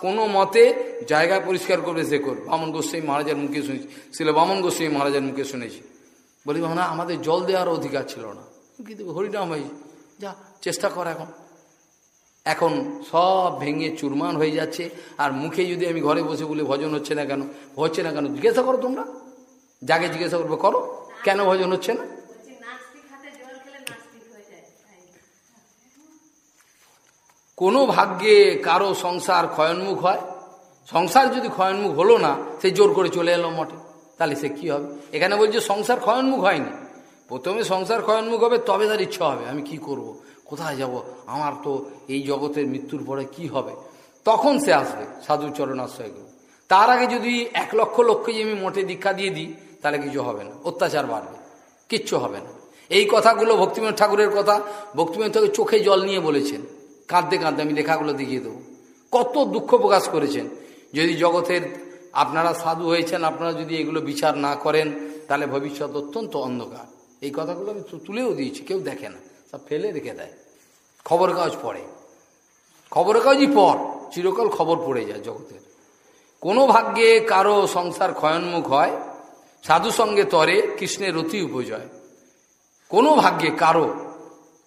কোনো মতে জায়গা পরিষ্কার করবে সে কর বামন গোস্বাই মহারাজের মুখে শুনেছি, ছিল বামন গোস্বাই মহারাজের মুখে শুনেছি। বলি না আমাদের জল দেওয়ার অধিকার ছিল না। কিন্তু হরিনাম হয়েছে। যা, চেষ্টা কর এখন। এখন সব ভেঙে চুরমান হয়ে যাচ্ছে। আর মুখে যদি আমি ঘরে বসে বলে, ভজন হচ্ছে না কেন? হচ্ছে না কেন? জিজ্ঞাসা করো তোমরা। যাকে জিজ্ঞাসা করবে, করো। কেন ভজন হচ্ছে না? কোনো ভাগ্যে কারও সংসার ক্ষয়ন্মুখ হয়? সংসার যদি ক্ষয়ন্মুখ হলো না, সে জোর করে চলে এলো মঠে, তাহলে সে কি হবে? এখানে বলছে সংসার ক্ষয়ন্মুখ হয়নি। প্রথমে সংসার ক্ষয়ন্মুখ হবে, তবে তার ইচ্ছা হবে, আমি কি করব। কোথায় যাব? আমার তো এই জগতের মৃত্যুর পরে কি হবে? তখন সে আসবে সাধু চরণাশ্রয়গুলো তার আগে যদি এক লক্ষ লক্ষ আমি মোটে দীক্ষা দিয়ে দিই তাহলে কিছু হবে না। অত্যাচার বাড়বে। কিচ্ছু হবে না। এই কথাগুলো ভক্তিময় ঠাকুরের কথা ভক্তিময় ঠাকুর চোখে জল নিয়ে বলেছেন। কাঁদতে কাঁদতে আমি লেখাগুলো দেখিয়ে দেবো। কত দুঃখ প্রকাশ করেছেন। যদি জগতের আপনারা সাধু হয়েছেন, আপনারা যদি এগুলো বিচার না করেন, তাহলে ভবিষ্যৎ অত্যন্ত অন্ধকার। এই কথাগুলো আমি তুলেও দিয়েছি, কেউ দেখে না। সব ফেলে রেখে দেয়। খবর কাগজ পড়ে। খবর কাগজই পর। চিরকাল খবর পড়ে যায় জগতের। কোনো ভাগ্যে কারও সংসার ক্ষয়ন্মুখ হয় সাধু সঙ্গে তরে কৃষ্ণের অতি উপজয়। কোনো ভাগ্যে কারও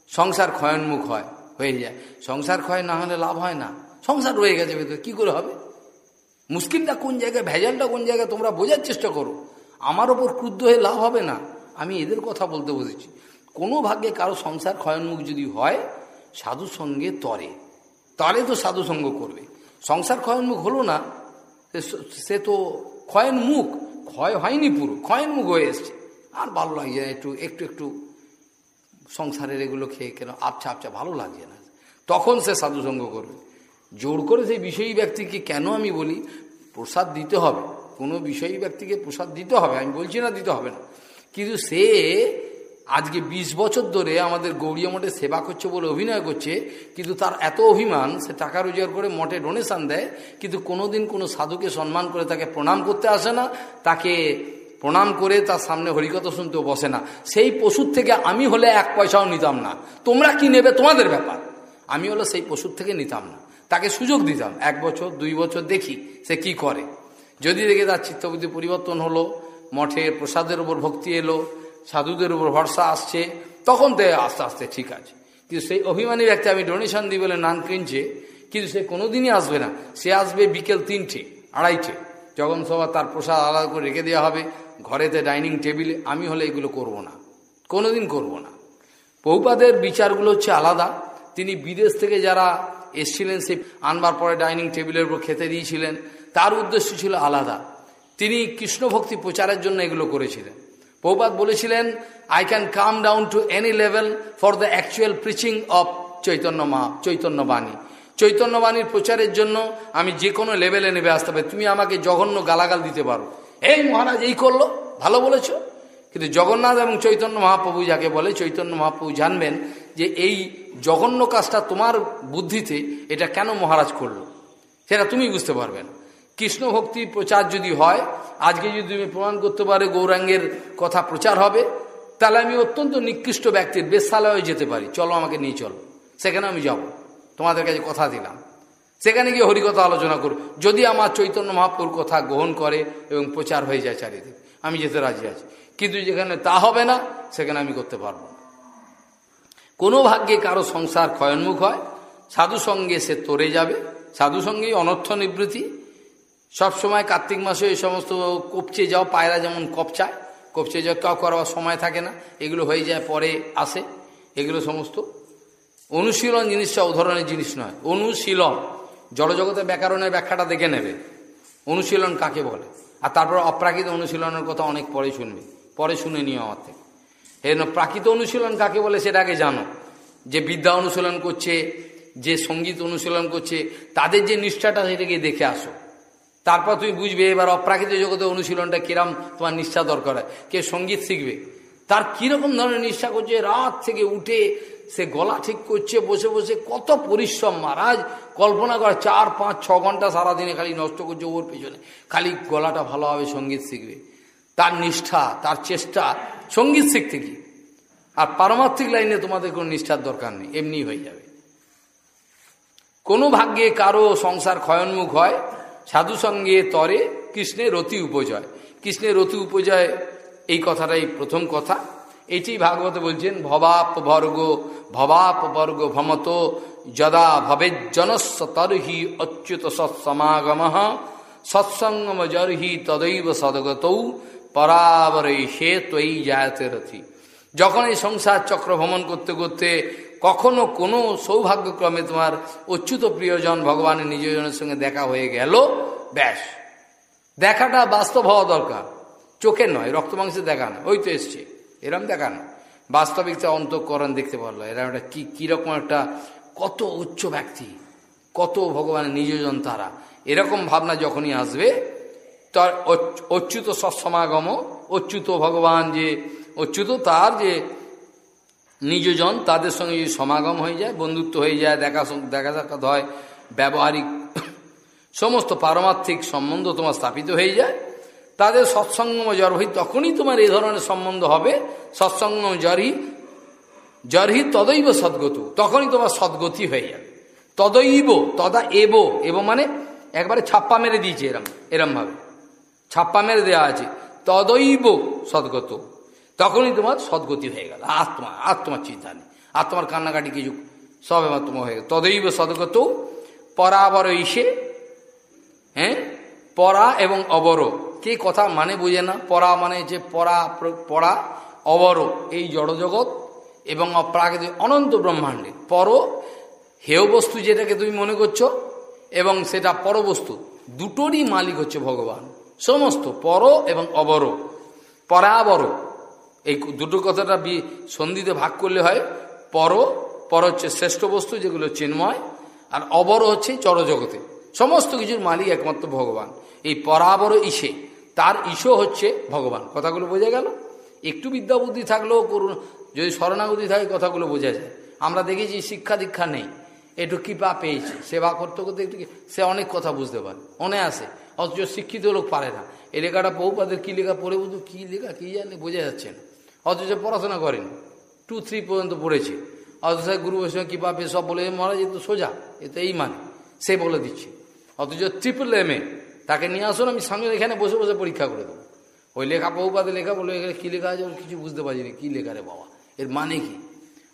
সংসার ক্ষয়ন্মুখ হয়, হয়ে যায়। সংসার ক্ষয় না হলে লাভ হয় না। সংসার রয়ে গেছে ভেতরে, কী করে হবে? মুশকিলটা কোন জায়গায়, ভেজালটা কোন জায়গায়, তোমরা বোঝার চেষ্টা করো। আমার ওপর ক্রুদ্ধ হয়ে লাভ হবে না। আমি এদের কথা বলতে বসেছি। কোনো ভাগ্যে কারও সংসার ক্ষয়ন্মুখ যদি হয়, সাধু সঙ্গে তরে। তরে তো সাধু সঙ্গ করবে। সংসার ক্ষয়ন্মুখ হলো না, সে তো ক্ষয়ের মুখ ক্ষয় হয়নি পুরো, ক্ষয়ের মুখ হয়ে এসছে। আর ভালো লাগছে একটু একটু একটু সংসারের এগুলো খেয়ে কেন, আবছা আবছা, ভালো লাগছে না। তখন সে সাধুসঙ্গ করবে। জোর করে সেই বিষয়ী ব্যক্তিকে কেন আমি বলি, প্রসাদ দিতে হবে। কোনো বিষয়ী ব্যক্তিকে প্রসাদ দিতে হবে, আমি বলছি না দিতে হবে না। কিন্তু সে আজকে ২০ বছর ধরে আমাদের গৌরীয় মঠে সেবা করছে বলে অভিনয় করছে, কিন্তু তার এত অভিমান, সে টাকা রোজগার করে মঠে ডোনেশন দেয়, কিন্তু কোনোদিন কোনো সাধুকে সম্মান করে তাকে প্রণাম করতে আসে না, তাকে প্রণাম করে তার সামনে হরিকথা শুনতেও বসে না। সেই পশুর থেকে আমি হলে এক পয়সাও নিতাম না। তোমরা কি নেবে তোমাদের ব্যাপার? আমি হলো সেই পশুর থেকে নিতাম না। তাকে সুযোগ দিতাম। এক বছর, দুই বছর দেখি সে কি করে। যদি দেখে তার চিত্তবুদ্ধি পরিবর্তন হলো, মঠের প্রসাদের উপর ভক্তি এলো সাধুদের উপর ভরসা আসছে, তখন তো আস্তে আস্তে ঠিক আছে। কিন্তু সেই অভিমানী ব্যক্তি আমি ডোনেশন দিই বলে নান কিনছে, কিন্তু সে কোনোদিনই আসবে না। সে আসবে বিকেল তিনটে, আড়াইটে। যখন সবার তার প্রসাদ আলাদা করে রেখে দেওয়া হবে। ঘরেতে ডাইনিং টেবিলে, আমি হলে এগুলো করব না। কোনোদিন করব না। বহুপাদের বিচারগুলো হচ্ছে আলাদা। তিনি বিদেশ থেকে যারা এসছিলেন, সে আনবার পরে ডাইনিং টেবিলের উপর খেতে দিয়েছিলেন। তার উদ্দেশ্য ছিল আলাদা। তিনি কৃষ্ণ ভক্তি প্রচারের জন্য এগুলো করেছিলেন। বহুপাত বলেছিলেন I can come down to any level for the actual preaching of Chaitanya মা চৈতন্য বাণী চৈতন্যবাণীর প্রচারের জন্য আমি যে কোনো লেভেলে নেবে আসতে পারি। তুমি আমাকে জঘন্য গালাগাল দিতে পারো। এই মহারাজ এই করল, ভালো বলেছ। কিন্তু জগন্নাথ এবং চৈতন্য মহাপ্রভু যাকে বলে, চৈতন্য মহাপ্রভু জানবেন যে এই জঘন্য কাজটা তোমার বুদ্ধিতে এটা কেন মহারাজ করল? সেটা তুমি বুঝতে পারবে না। কৃষ্ণ ভক্তি প্রচার যদি হয়, আজকে যদি তুমি প্রমাণ করতে পারে গৌরাঙ্গের কথা প্রচার হবে, তাহলে আমি অত্যন্ত নিকৃষ্ট ব্যক্তির বেশালয়ে যেতে পারি। চলো আমাকে নিয়ে চলো। সেখানে আমি যাব। তোমাদের কাছে কথা দিলাম। সেখানে গিয়ে হরিকথা আলোচনা করব যদি আমার চৈতন্য মহাপুর কথা গ্রহণ করে এবং প্রচার হয়ে যায় চারিদিকে, আমি যেতে রাজি আছি। কিন্তু যেখানে তা হবে না, সেখানে আমি করতে পারব কোনো ভাগ্যে কারও সংসার ক্ষয়ন্মুখ হয়। সাধু সঙ্গে সে তরে যাবে। সাধু সঙ্গেই অনর্থ নিবৃত্তি সবসময় কার্তিক মাসে এই সমস্ত কপচে যাও, পায়রা যেমন কপচায়, কপচে যাও, কাউ করবার সময় থাকে না, এগুলো হয়ে যায়, পরে আসে, এগুলো সমস্ত। অনুশীলন জিনিসটা ও ধরনের জিনিস নয়, অনুশীলন। জড়জগতের ব্যাকরণের ব্যাখ্যাটা দেখে নেবে, অনুশীলন কাকে বলে। আর তারপর অপ্রাকৃত অনুশীলনের কথা অনেক পরে শুনবে, পরে শুনে নিও আমার থেকে। এই প্রাকৃত অনুশীলন কাকে বলে সেটা আগে জানো। যে বিদ্যা অনুশীলন করছে, যে সংগীত অনুশীলন করছে, তাদের যে নিষ্ঠাটা সেটাকে দেখে আসো। তারপর তুমি বুঝবে এবার অপ্রাকৃত জগতে অনুশীলনটা কিরাম, তোমার নিষ্ঠা দরকার হয়। কে সংগীত শিখবে? তার কীরকম ধরনের নিষ্ঠা করছে? রাত থেকে উঠে সে গলা ঠিক করছে, বসে বসে কত পরিশ্রম। মহারাজ, কল্পনা করে, চার, পাঁচ, ছ ঘণ্টা সারাদিনে খালি নষ্ট করছে ওর পেছনে। খালি গলাটা ভালোভাবে সংগীত শিখবে। তার নিষ্ঠা, তার চেষ্টা, সংগীত শিখতে কি আর পারমার্থিক লাইনে তোমাদের কোনো নিষ্ঠার দরকার নেই, এমনি হয়ে যাবে। কোনো ভাগ্যে কারও সংসার ক্ষয়ন্মুখ হয় সাধু সঙ্গে তরে কৃষ্ণের রতি উপজয়। কৃষ্ণের রতি উপজয়, এই কথাটাই প্রথম কথা। এটি ভাগবত বলছেন, ভবাপ ভর্গ, ভবাপ বর্গ ভমত, যদা ভবে জনস্ব তর্হি অচ্যুত সৎসমাগম, সৎসঙ্গম জর্হি তদৈব সদগতৌ পরাবরৈ সে তৈ জায়তে রথি। যখন এই সংসার চক্র ভ্রমণ করতে করতে কখনো কোনো সৌভাগ্যক্রমে তোমার অচ্যুত প্রিয়জন ভগবানের নিজজনের সঙ্গে দেখা হয়ে গেল, ব্যাস। দেখাটা বাস্তব হওয়া দরকার। চোখের নয়, রক্ত মাংসে দেখা না। ওই তো এসছে। এরম দেখা না। বাস্তবিক অন্তঃকরণ দেখতে পারল এরম একটা কি কীরকম একটা, কত উচ্চ ব্যক্তি, কত ভগবানের নিজজন তারা। এরকম ভাবনা যখনই আসবে, তার অচ্যুত সৎসমাগম অচ্যুত ভগবান যে, অচ্যুত তার যে নিজজন তাদের সঙ্গে যদি সমাগম হয়ে যায়, বন্ধুত্ব হয়ে যায়, দেখা দেখা সাক্ষাৎ হয়, ব্যবহারিক সমস্ত পারমার্থিক সম্বন্ধ তোমার স্থাপিত হয়ে যায়, তাদের সৎসঙ্গম জরহি তখনই তোমার এই ধরনের সম্বন্ধ হবে। সৎসঙ্গম জরহি জরহি তদৈব সদ্গত, তখনই তোমার সদ্গতি হয়ে যাবে। তদৈব, তদা এব এব মানে একবারে ছাপ্পা মেরে দিয়েছে এরম, এরমভাবে। ছাপ্পা মেরে দেওয়া আছে। তদৈব সদ্গত। তখনই তোমার সদ্গতি হয়ে গেল। আত্মা, আত্মার চিন্তা নেই। আত্মার কান্নাকাটি কিছু সব এবার তোমার হয়ে গেল। তদৈব সদ্গত পরাবর ইসে হ্যাঁ? পরা এবং অবর। কে কথা মানে বোঝে না। পরা মানে যে পরা পড়া অবর। এই জড়জগৎ এবং অপ্রাকৃতিক অনন্ত ব্রহ্মাণ্ডে। পর, হেয় বস্তু যেটাকে তুমি মনে করছ এবং সেটা পরবস্তু দুটোরই মালিক হচ্ছে ভগবান। সমস্ত পর এবং অবর। পরাবর। এই দুটো কথাটা বি সন্ধিতে ভাগ করলে হয় পর পর হচ্ছে শ্রেষ্ঠ বস্তু, যেগুলো চিন্ময়, আর অবর হচ্ছে জড়জগতে সমস্ত কিছুর মালিক একমাত্র ভগবান। এই পরাবর ইসে, তার ইসো হচ্ছে ভগবান। কথাগুলো বোঝা গেল? একটু বিদ্যা বুদ্ধি থাকলেও করুন, যদি শরণাগতি থাকে কথাগুলো বোঝা যায়। আমরা দেখেছি শিক্ষা দীক্ষা নেই। একটু কৃপা পেয়েছে, সেবা করতে করতে একটু সে অনেক কথা বুঝতে পারে অনে আসে অথচ শিক্ষিত লোক পারে না। এই লেখাটা বহুপাদের কী লেখা পড়ে বুঝু কী লেখা, কী জানে? বোঝা যাচ্ছে না। অথচ পড়াশোনা করেন। টু থ্রি পর্যন্ত পড়েছে। অথচ গুরু বৈষ্ণব কৃপা পেয়ে সব বলে মহারাজ, এ তো সোজা, এ তো এই মানে সে বলে দিচ্ছে। অথচ ট্রিপল এম এ তাকে নিয়ে আসুন, আমি সামনে এখানে বসে বসে পরীক্ষা করে দেবো। ওই লেখা বহুপাতে লেখা, বলে এখানে কী লেখা আছে কিছু বুঝতে পারছি কী লেখা রে বাবা, এর মানে কি?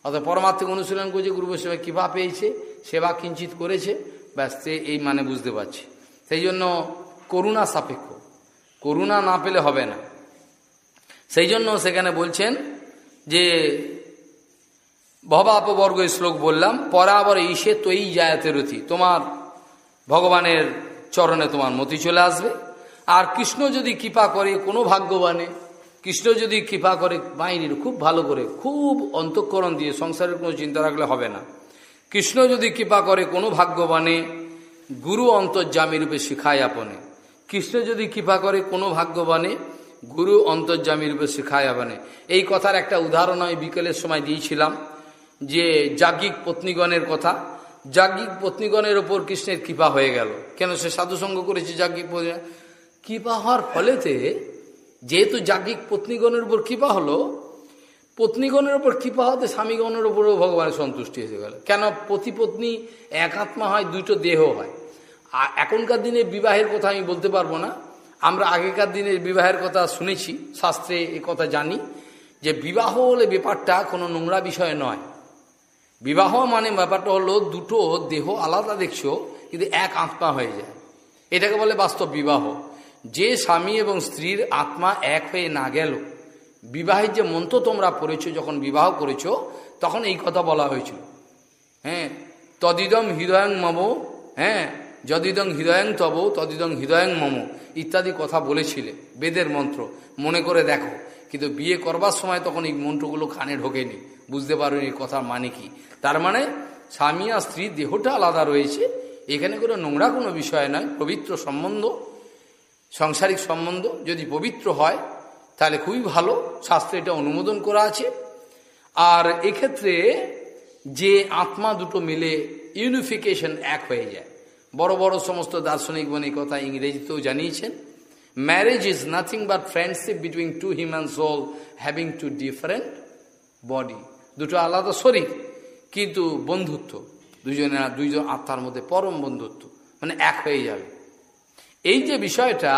অর্থাৎ পরমাত্মিক অনুশীলন করছে, গুরু বৈষ্ণব কৃপা পেয়েছে, সেবা কিঞ্চিত করেছে, ব্যাস সে এই মানে বুঝতে পারছে। সেই জন্য করুণা সাপেক্ষ। করুণা না পেলে হবে না। সেই জন্য সেখানে বলছেন যে, ভবাপবর্গ শ্লোক বললাম, পরাবর ঈশে তৈ জায়াতে রথি, তোমার ভগবানের চরণে তোমার মতি চলে আসবে। আর কৃষ্ণ যদি কৃপা করে, কোনো ভাগ্যবানে, কৃষ্ণ যদি কৃপা করে বাইরের খুব ভালো করে, খুব অন্তঃকরণ দিয়ে সংসারের কোনো চিন্তা রাখলে হবে না। কৃষ্ণ যদি কৃপা করে, কোনো ভাগ্যবানে, গুরু অন্তর্জামী রূপে শিখায় আপনে। কৃষ্ণ যদি কৃপা করে, কোনো ভাগ্যবানে গুরু অন্তর্জামী রূপে শিখায় আপনে এই কথার একটা উদাহরণ আমি বিকেলের সময় দিয়েছিলাম, যে যাজ্ঞিক পত্নীগণের কথা। যাজ্ঞিক পত্নীগণের ওপর কৃষ্ণের কৃপা হয়ে গেল। কেন সে সাধুসঙ্গ করেছে যাজ্ঞিক কৃপা হওয়ার ফলেতে যেহেতু যাজ্ঞিক পত্নীগণের উপর কৃপা হলো, পত্নীগণের ওপর কৃপা হতে স্বামীগণের উপরেও ভগবানের সন্তুষ্টি এসে গেল। কেন পতিপত্নী এক আত্মা হয়, দুটো দেহ হয়। আর এখনকার দিনে বিবাহের কথা আমি বলতে পারব না। আমরা আগেকার দিনের বিবাহের কথা শুনেছি, শাস্ত্রে এ কথা জানি যে বিবাহ হলে ব্যাপারটা কোনো নোংরা বিষয় নয়। বিবাহ মানে ব্যাপারটা হলো দুটো দেহ আলাদা দেখছ, কিন্তু এক আত্মা হয়ে যায়। এটাকে বলে বাস্তব বিবাহ। যে স্বামী এবং স্ত্রীর আত্মা এক হয়ে না গেল, বিবাহের যে মন্ত্র তোমরা পড়েছ, যখন বিবাহ করেছ, তখন এই কথা বলা হয়েছিল। হ্যাঁ তদিদম হৃদয়ং মম হ্যাঁ যদিদং হৃদয়ং তব, তদিদং হৃদয়ং মম, ইত্যাদি কথা বলেছিলে, বেদের মন্ত্র। মনে করে দেখো, কিন্তু বিয়ে করবার সময় তখন এই মন্ত্রগুলো কানে ঢোকেনি। বুঝতে পারো এই কথার মানে কি। তার মানে স্বামী আর স্ত্রী দেহটা আলাদা রয়েছে, এখানে কোনো নোংরা কোনো বিষয় নয়, পবিত্র সম্বন্ধ, সাংসারিক সম্বন্ধ। যদি পবিত্র হয়, তাহলে খুবই ভালো, শাস্ত্রে এটা অনুমোদন করা আছে। আর এক্ষেত্রে যে আত্মা দুটো মিলে ইউনিফিকেশন এক হয়ে যায়। বড় বড় সমস্ত দার্শনিক বন এই কথা ইংরেজিতেও জানিয়েছেন। Marriage is nothing but friendship between two human soul having two different body দুটো আলাদা শরীর, কিন্তু বন্ধুত্ব। দুজনের দুইজন আত্মার মধ্যে পরম বন্ধুত্ব মানে এক হয়ে যাবে। এই যে বিষয়টা,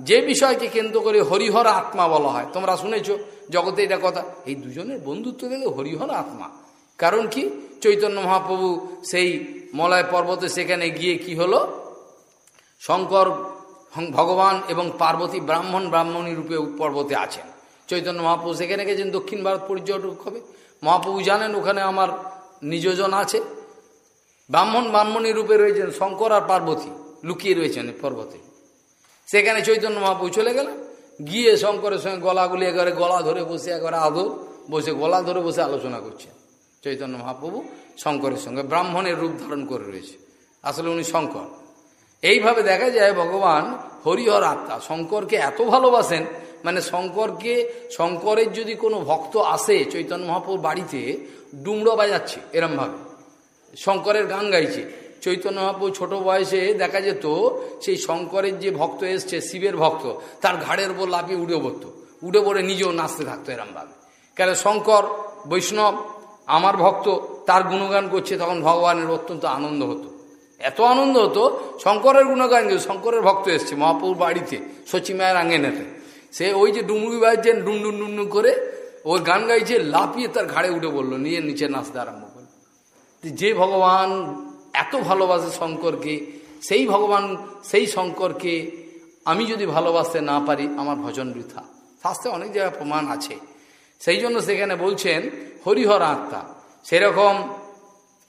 যে বিষয়কে কেন্দ্র করে হরিহর আত্মা বলা হয়, তোমরা শুনেছ জগতে এটা কথা। এই দুজনের বন্ধুত্ব থেকে হরিহর আত্মা। কারণ কি? চৈতন্য মহাপ্রভু সেই মলয় পর্বতে সেখানে গিয়ে কি হলো? শঙ্কর ভগবান এবং পার্বতী ব্রাহ্মণ, ব্রাহ্মণী রূপে পর্বতে আছেন। চৈতন্য মহাপ্রভু সেখানে গেছেন দক্ষিণ ভারত পর্যটক হবে। মহাপ্রভু জানেন ওখানে আমার নিজজন আছে। ব্রাহ্মণ, ব্রাহ্মণী রূপে রয়েছেন শঙ্কর আর পার্বতী, লুকিয়ে রয়েছেন পর্বতে। সেখানে চৈতন্য মহাপ্রভু চলে গেলেন। গিয়ে শঙ্করের সঙ্গে গলাগুলি একবারে গলা ধরে বসে, একবারে আদৌ বসে, গলা ধরে বসে আলোচনা করছে চৈতন্য মহাপ্রভু শঙ্করের সঙ্গে ব্রাহ্মণের রূপ ধারণ করে রয়েছে। আসলে উনি শঙ্কর। এইভাবে দেখা যায় ভগবান হরিহর আত্মা, শঙ্করকে এত ভালোবাসেন মানে শঙ্করকে, শঙ্করের যদি কোনো ভক্ত আসে চৈতন্য মহাপ্রভুর বাড়িতে, ডুমড়ো বাজাচ্ছে এরমভাবে। শঙ্করের গান গাইছে। চৈতন্য মহাপ্রভু ছোট বয়সে দেখা যেত, সেই শঙ্করের যে ভক্ত এসছে, শিবের ভক্ত, তার ঘাড়ের উপর লাফিয়ে উঠে পড়তো। উঠে পড়ে নিজেও নাচতে থাকতো এরমভাবে। কেন? শঙ্কর, বৈষ্ণব আমার ভক্ত তার গুণগান করছে, তখন ভগবানের অত্যন্ত আনন্দ হতো। এত আনন্দ হতো, শঙ্করের গুণগান শঙ্করের ভক্ত এসছে মহাপ্রভুর বাড়িতে সচিমায়ের আঙ্গেনেতে সে ওই যে ডুমুড়ি বাজছেন, ডুম ডুম ডুম করে ওই গান গাইছে, লাফিয়ে তার ঘাড়ে উঠে বলল নিজের নিচে নাচতে আরম্ভ করল যে ভগবান এত ভালোবাসে শঙ্করকে, সেই ভগবান, সেই শঙ্করকে আমি যদি ভালোবাসতে না পারি, আমার ভজন বৃথা। শাস্ত্রে অনেক জায়গায় প্রমাণ আছে। সেই জন্য সেখানে বলছেন, হরিহর আত্মা। সেরকম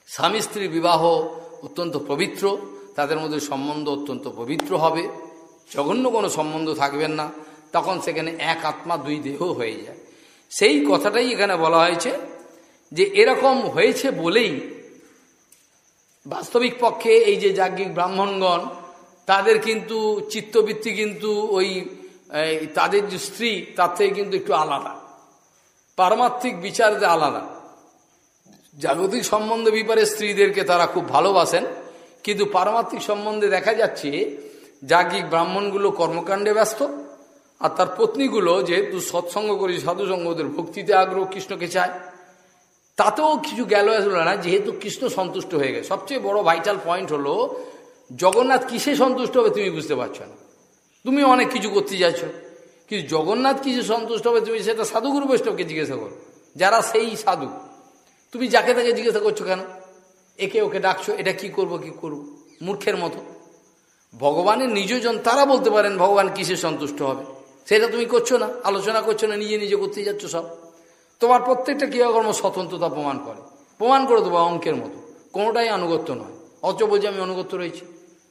স্বামী স্ত্রী বিবাহ অত্যন্ত পবিত্র, তাদের মধ্যে সম্বন্ধ অত্যন্ত পবিত্র হবে। জঘন্য কোনো সম্বন্ধ থাকবেন না, তখন সেখানে এক আত্মা, দুই দেহ হয়ে যায়। সেই কথাটাই এখানে বলা হয়েছে যে, এরকম হয়েছে বলেই বাস্তবিক পক্ষে এই যে যাজ্ঞিক ব্রাহ্মণগণ, তাদের কিন্তু চিত্তবৃত্তি কিন্তু ওই তাদের যে স্ত্রী, তার থেকে কিন্তু একটু আলাদা। পারমার্থিক বিচার যে আলাদা। জাগতিক সম্বন্ধ বিপারে স্ত্রীদেরকে তারা খুব ভালোবাসেন, কিন্তু পারমার্থিক সম্বন্ধে দেখা যাচ্ছে যাজ্ঞিক ব্রাহ্মণগুলো কর্মকাণ্ডে ব্যস্ত, আর তার পত্নীগুলো যেহেতু সৎসঙ্গ করি সাধুসঙ্গ ওদের ভক্তিতে আগ্রহ কৃষ্ণকে চায়, তাতেও কিছু গেল আসলো না, যেহেতু কৃষ্ণ সন্তুষ্ট হয়ে গেছে। সবচেয়ে বড় ভাইটাল পয়েন্ট হলো, জগন্নাথ কিসে সন্তুষ্ট হবে তুমি বুঝতে পারছ না। তুমি অনেক কিছু করতে যাচ্ছ। কিন্তু জগন্নাথ কিসে সন্তুষ্ট হবে, তুমি সেটা সাধুগুরু বৈষ্ণবকে জিজ্ঞাসা করো। যারা সেই সাধু, তুমি যাকে তাকে জিজ্ঞাসা করছ কেন? একে ওকে ডাকছো, এটা কি করব কি করব? মূর্খের মতো। ভগবানের নিজজন তারা বলতে পারেন, ভগবান কিসে সন্তুষ্ট হবে? সেটা তুমি করছ না, আলোচনা করছ না, নিজে নিজে করতে যাচ্ছ সব। তোমার প্রত্যেকটা ক্রিয়াকর্ম স্বতন্ত্রতা প্রমাণ করে। প্রমাণ করে দেবো অঙ্কের মতো। কোনোটাই আনুগত্য নয়। অচ বলছে, আমি অনুগত্য রয়েছি,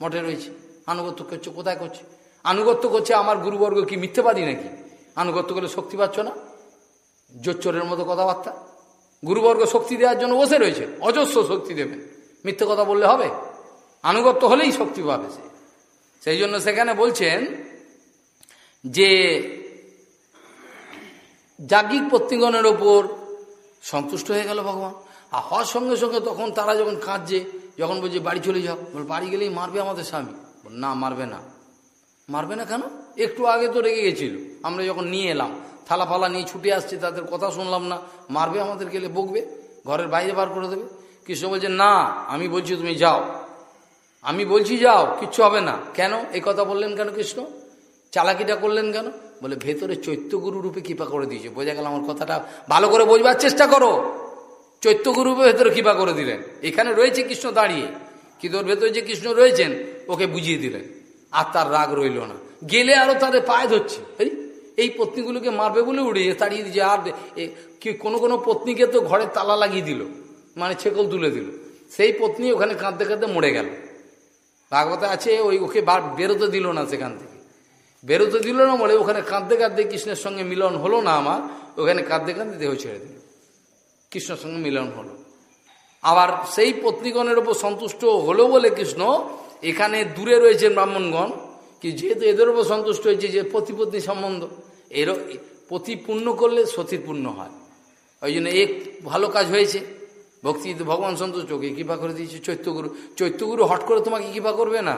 মঠে রয়েছি, আনুগত্য করছ, কোথায় করছে? আনুগত্য করছে আমার গুরুবর্গ কি মিথ্যেবাদী নাকি? আনুগত্য করলে শক্তি পাচ্ছ না? জোচ্চরের মতো কথাবার্তা। গুরুবর্গ শক্তি দেওয়ার জন্য বসে রয়েছে। অজস্র শক্তি দেবেন মিথ্যে কথা বললে হবে। আনুগত্য হলেই শক্তি পাবে সে। সেই জন্য সেখানে বলছেন যে, যাজ্ঞিক পত্নীগণের ওপর সন্তুষ্ট হয়ে গেল ভগবান। আর হওয়ার সঙ্গে সঙ্গে তখন তারা যখন কাঁদছে, যখন বলছে, বাড়ি চলে যাও। বাড়ি গেলেই মারবে আমাদের স্বামী? না, মারবে না। মারবে না কেন? একটু আগে তো রেগে গেছিল। আমরা যখন নিয়ে এলাম থালা ফালা নিয়ে ছুটে আসছে, তাদের কথা শুনলাম না। মারবে আমাদের গেলে বকবে, ঘরের বাইরে বার করে দেবে। কৃষ্ণ বলছে, না, আমি বলছি তুমি যাও। আমি বলছি, যাও, কিচ্ছু হবে না। কেন? এই কথা বললেন কেন কৃষ্ণ? চালাকিটা করলেন কেন? বলে, ভেতরে চৈত্যগুরু রূপে কৃপা করে দিয়েছে। বোঝা গেল আমার কথাটা ভালো করে বোঝবার চেষ্টা করো। চৈত্যগুরু রূপে ভেতরে কৃপা করে দিলেন। এখানে রয়েছে কৃষ্ণ দাঁড়িয়ে। কিন্তু ওর ভেতরে যে কৃষ্ণ রয়েছেন, ওকে বুঝিয়ে দিলেন। আর তার রাগ রইল না। গেলে আরও তাদের পায়ে ধরছে। এই পত্নীগুলোকে মারবে বলে উড়ে তাড়িয়ে দিয়েছে। আর কি কোনো কোনো পত্নীকে তো ঘরে তালা লাগিয়ে দিল মানে ছেকল তুলে দিল। সেই পত্নী ওখানে কাঁদতে কাঁদতে মরে গেল। ভাগবত আছে, ওই ওকে বেরোতে দিল না সেখান থেকে। বেরোতে দিল না বলে ওখানে কাঁদতে কাঁদতে কৃষ্ণের সঙ্গে মিলন হলো না আমার। ওখানে কাঁদতে কাঁদতে দেহ ছেড়ে দিল। কৃষ্ণের সঙ্গে মিলন হলো। আবার সেই পত্নীগণের ওপর সন্তুষ্ট হলো বলে কৃষ্ণ এখানে দূরে রয়েছেন ব্রাহ্মণগণ, কি যেহেতু এদের ওপর সন্তুষ্ট হয়েছে যে পতিপত্নী সম্বন্ধ এর পতি পূর্ণ করলে সতীর পূর্ণ হয়। ওই জন্য এক ভালো কাজ হয়েছে। ভক্তি, ভগবান সন্তুষ্ট, ওকে কৃপা করে দিয়েছে চৈত্যগুরু। চৈত্যগুরু হট করে তোমাকে কৃপা করবে না।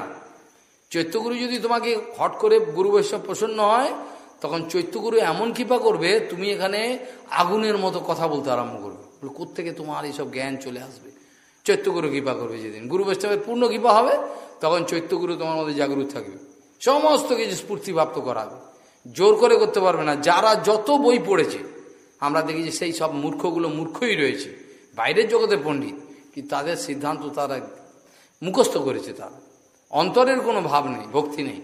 চৈত্যগুরু যদি তোমাকে হট করে গুরু বৈষ্ণব প্রসন্ন হয়, তখন চৈত্যগুরু এমন কৃপা করবে, তুমি এখানে আগুনের মতো কথা বলতে আরম্ভ করবে। কোথেকে তোমার এইসব জ্ঞান চলে আসবে? চৈত্যগুরু কৃপা করবে যেদিন। গুরু বৈষ্ণবের পূর্ণ কৃপা হবে, তখন চৈত্যগুরু তোমার মধ্যে জাগরুক থাকবে। সমস্ত কিছু স্ফূর্তিপ্রাপ্ত করাবে। জোর করে করতে পারবে না। যারা যত বই পড়েছে, আমরা দেখি যে সেই সব মূর্খগুলো মূর্খই রয়েছে। বাইরের জগতে পণ্ডিত কি তাদের সিদ্ধান্ত তারা মুখস্থ করেছে তারা। অন্তরের কোনো ভাব নেই, ভক্তি নেই।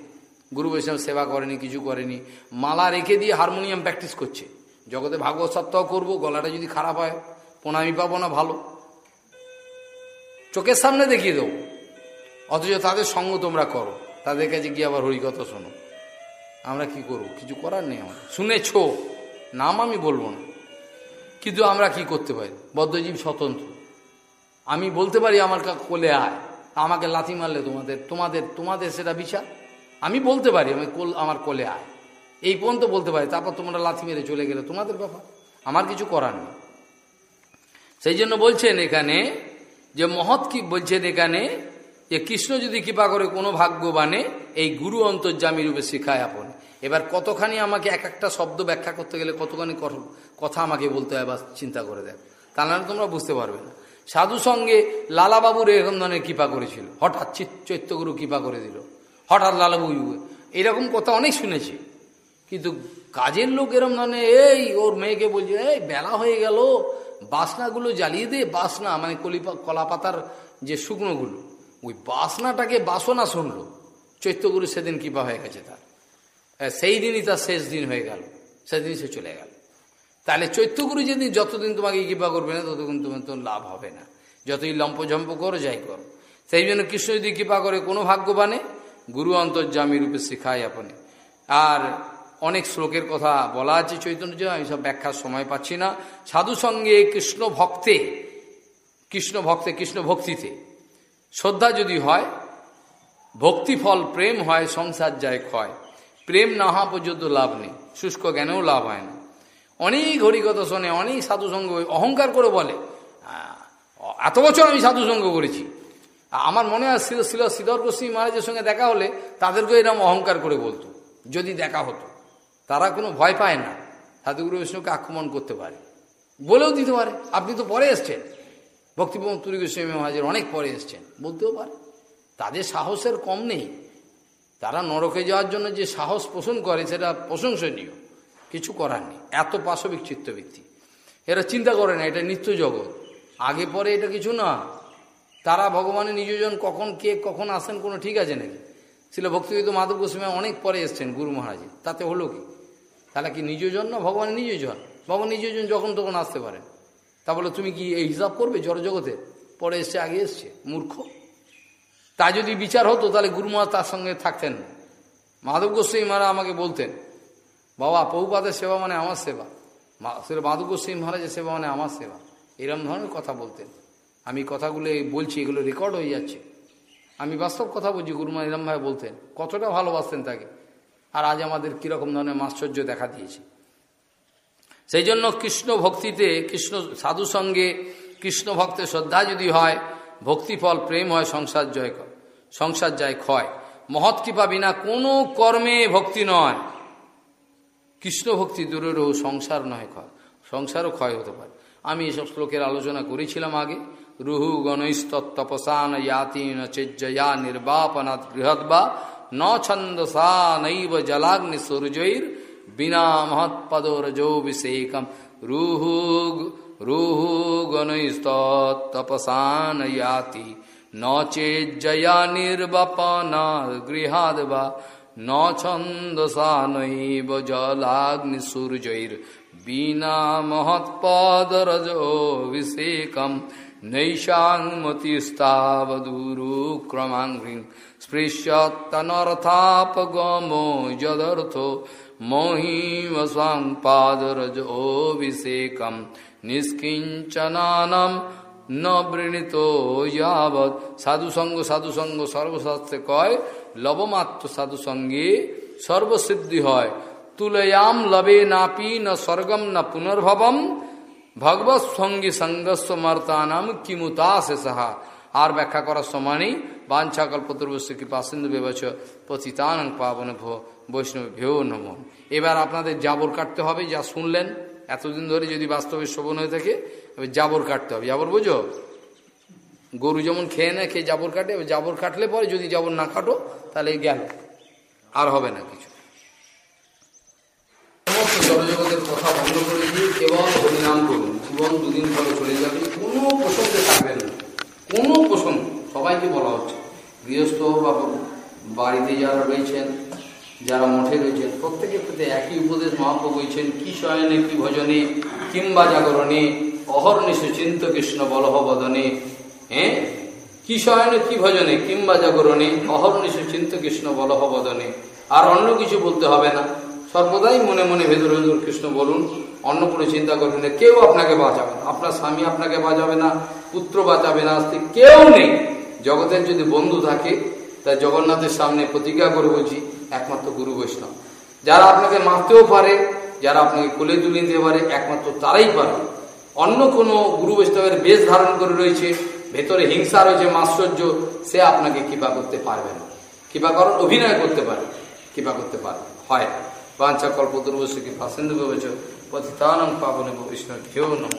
গুরু বৈষ্ণব সেবা করেনি, কিছু করেনি। মালা রেখে দিয়ে হারমোনিয়াম প্র্যাকটিস করছে। জগতে ভাগবত সপ্তাহ করব, গলাটা যদি খারাপ হয়, প্রণামি পাবো না ভালো। চোখের সামনে দেখিয়ে দেবো। অথচ তাদের সঙ্গ তোমরা করো। তাদের কাছে গিয়ে আবার হরিকথা শোনো। আমরা কি করব? কিছু করার নেই আমার শুনেছ? নাম আমি বলব না। কিন্তু আমরা কি করতে পারি? বদ্ধজীব স্বতন্ত্র। আমি বলতে পারি আমার কোলে আয়। আমাকে লাথি মারলে তোমাদের তোমাদের তোমাদের সেটা বিচার। আমি বলতে পারি, আমি কোল আমার কোলে আয়। এই পর্যন্ত বলতে পারি। তারপর তোমরা লাথি মেরে চলে গেলে তোমাদের ব্যাপার। আমার কিছু করার নেই। সেই জন্য বলছেন এখানে যে মহৎ কি বলছেন এখানে, যে কৃষ্ণ যদি কৃপা করে কোনো ভাগ্যবানে এই গুরু অন্তর্জামী রূপে শিখায় আপন। এবার কতখানি আমাকে এক একটা শব্দ ব্যাখ্যা করতে গেলে কতখানি কথা আমাকে বলতে হয় বা চিন্তা করে দেয়। তা নাহলে তোমরা বুঝতে পারবে না। সাধু সঙ্গে লালাবাবুর এরকম ধরনের কৃপা করেছিল। হঠাৎ চৈত্যগুরু কৃপা করে দিল। হঠাৎ লালাবাবু এরকম কথা অনেক শুনেছি। কিন্তু কাজের লোক এরম ধরনের, এই ওর মেয়েকে বলছে, এই বেলা হয়ে গেল বাসনাগুলো জ্বালিয়ে দে, বাসনা মানে কলিপা, কলাপাতার যে শুকনোগুলো। ওই বাসনাটাকে বাসনা শুনলো। চৈত্যগুরু সেদিন কৃপা হয়ে গেছে তার। সেই দিনই তার শেষ দিন হয়ে গেল। সেদিন সে চলে গেল। তাহলে চৈত্যগুরু যেদিন যতদিন তোমাকে কৃপা করবে না, ততদিন তোমার তো লাভ হবে না। যতই লম্পঝম্প করো, যাই করো। সেই জন্য কৃষ্ণ যদি কৃপা করে, কোনো ভাগ্যবানে গুরু অন্তর্জামী রূপে শিখায় আপনি। আর অনেক শ্লোকের কথা বলা আছে চৈতন্য আমি সব ব্যাখ্যার সময় পাচ্ছি না। সাধু সঙ্গে কৃষ্ণ ভক্তে কৃষ্ণ ভক্তে, কৃষ্ণ ভক্তিতে। শ্রদ্ধা যদি হয়, ভক্তিফল, প্রেম হয়, সংসার যায় ক্ষয়। প্রেম না হওয়া পর্যন্ত লাভ নেই। শুষ্ক জ্ঞানেও লাভ হয় না। অনেক হরিকথা শোনে, অনেক সাধুসঙ্গ অহংকার করে বলে এত বছর আমি সাধুসঙ্গ করেছি। আমার মনে হয় ছিল শ্রীধর গোস্বী মহারাজের সঙ্গে দেখা হলে তাদেরকে এরকম অহংকার করে বলতো, যদি দেখা হতো। তারা কোনো ভয় পায় না। সাধুগুরু বিষ্ণুকে আক্রমণ করতে পারে। বলেও দিতে পারে। আপনি তো পরে এসছেন। ভক্তিপ্রম তুরি গোস্বামী মহারাজের অনেক পরে এসছেন। বলতেও পারে। তাদের সাহসের কম নেই। তারা নরকে যাওয়ার জন্য যে সাহস পোষণ করে, সেটা প্রশংসনীয়। কিছু করার নেই। এত পাশবিক চিত্তবৃত্তি। এরা চিন্তা করে না, এটা নিত্য জগৎ। আগে পরে এটা কিছু না। তারা ভগবানের নিজজন কখন কে কখন আসেন কোনো ঠিক আছে নাকি? ছিল ভক্তিবিদ মাধব গোস্বামী অনেক পরে এসছেন গুরু মহারাজের। তাতে হলো কি? তাহলে কি নিজজন না ভগবানের নিজজন ভগবান নিজজন যখন তখন আসতে পারেন তা বলে, তুমি কি এই হিসাব করবে জড়জগতে পরে এসছে, আগে এসছে, মূর্খ। তা যদি বিচার হতো, তাহলে গুরুমা তার সঙ্গে থাকতেন মাধব গোস্বামী মহারাজ আমাকে বলতেন, বাবা পৌপাদের সেবা মানে আমার সেবা। মাধব গোস্বামী মহারাজের সেবা মানে আমার সেবা। এরম ধরনের কথা বলতেন। আমি কথাগুলো বলছি, এগুলো রেকর্ড হয়ে যাচ্ছে। আমি বাস্তব কথা বলছি গুরুমা এরম ভাই বলতেন। কতটা ভালোবাসতেন তাকে। আর আজ আমাদের কীরকম ধরনের মাশ্চর্য দেখা দিয়েছে। সেই জন্য কৃষ্ণ ভক্তিতে, কৃষ্ণ সাধু সঙ্গে কৃষ্ণ ভক্তে শ্রদ্ধা যদি হয়, ভক্তিফল প্রেম হয়, সংসার জয় সংসার যায় ক্ষয়। মহৎ কৃপা বিনা কোনো কর্মে ভক্তি নয়। কৃষ্ণ ভক্তি দূরে রহু সংসার নয় ক্ষয়। সংসারও ক্ষয় হতে পারে। আমি এসব শ্লোকের আলোচনা করেছিলাম আগে। রুহু গণৈস্তপসান ইয়াতিন চেজ্জয়া নির্বাপনাৎ গৃহৎ বা ন ছন্দসা নৈব জলাগ্নি সূর্যৈর বিনা মহৎপদরজোভিষেকম রুহু রুহু গণৈস্তপসান ইয়াতি ন চেজ্জয়া নির্বাপনা গৃহাদ বা ন ছন্দসা নৈব জলাগ্নি সূর্যৈর বিনা মহৎপদরজোভিষেকম নৈশাংমতিস্তাবদূরু ক্রমাঙ্ঘ্রিং মোহিম স্বাং পাদরজোভিষেকম নিষ্কিঞ্চনানম ন বৃণীত যাবৎ। সাধুসঙ্গ সাধুসঙ্গ, সর্বশাস্ত্রে কয়, লবমাত্র সাধুসঙ্গে সর্বসিদ্ধি হয়। তুলয়াম লবে নাপি ন স্বর্গম ন পুনর্ভবম ভগবত সঙ্গী সঙ্গস্ব মর্তানাম কিমুতাসে সাহা। আর ব্যাখ্যা করার সময় নেই। বাঞ্ছা কল্পতর্বশ্য কৃপা সিন্ধু বেবচ পতিতানং পাবন ভো বৈষ্ণব ভেও নম। এবার আপনাদের জাবর কাটতে হবে, যা শুনলেন। এতদিন ধরে যদি বাস্তবে শোভন হয়ে থাকে, এবার জাবর কাটতে হবে। জাবর বুঝো? গরু যেমন খেয়ে নেয়, খেয়ে জাবর কাটে। জাবর কাটলে পরে যদি জাবর না কাটো, তাহলে গেল। আর হবে না কিছু। সমস্ত জড়জগতের কথা বন্ধ করে দিয়ে কেবল হরিনাম করুন জীবন দুদিন পরে চলে যাবে। কোনো প্রসঙ্গে থাকবেন না। কোনো প্রসঙ্গ। সবাইকে বলা হচ্ছে। গৃহস্থ বা বাড়িতে যারা রয়েছেন, যারা মঠে রয়েছেন, প্রত্যেকের প্রতি একই উপদেশ মহাপ্রভু বলছেন কি শয়নে, কি ভজনে কিংবা জাগরণে অহর্নিশু চিন্ত কৃষ্ণ বলহ বদনে হ্যাঁ কি শয়নে, কি ভজনে কিংবা জাগরণে অহর্নিশু চিন্ত কৃষ্ণ বলহ বদনে আর অন্য কিছু বলতে হবে না। সর্বদাই মনে মনে ভেতর ভেতর কৃষ্ণ বলুন, অন্য কোনো চিন্তা করবেন না, কেউ আপনাকে বাঁচাবে না, আপনার স্বামী আপনাকে বাঁচাবে না, পুত্র বাঁচাবে না স্ত্রী কেউ নেই। জগতের যদি বন্ধু থাকে, তাই জগন্নাথের সামনে প্রতিজ্ঞা করে বলছি, একমাত্র গুরু বৈষ্ণব। যারা আপনাকে মারতেও পারে, যারা আপনাকে কোলে তুলে নিতে পারে, একমাত্র তারাই পারে। অন্য কোনো গুরু বৈষ্ণবের বেশ ধারণ করে রয়েছে, ভেতরে হিংসা রয়েছে মাশ্চর্য সে আপনাকে কৃপা করতে পারবে না। কৃপা করার অভিনয় করতে পারে, কৃপা করতে পারে হয় বাঞ্ছা কল্প দুর্বশী কৃপা সিন্ধু ভেবেছ পতিতানং পাবনে বৈষ্ণব কেউ নম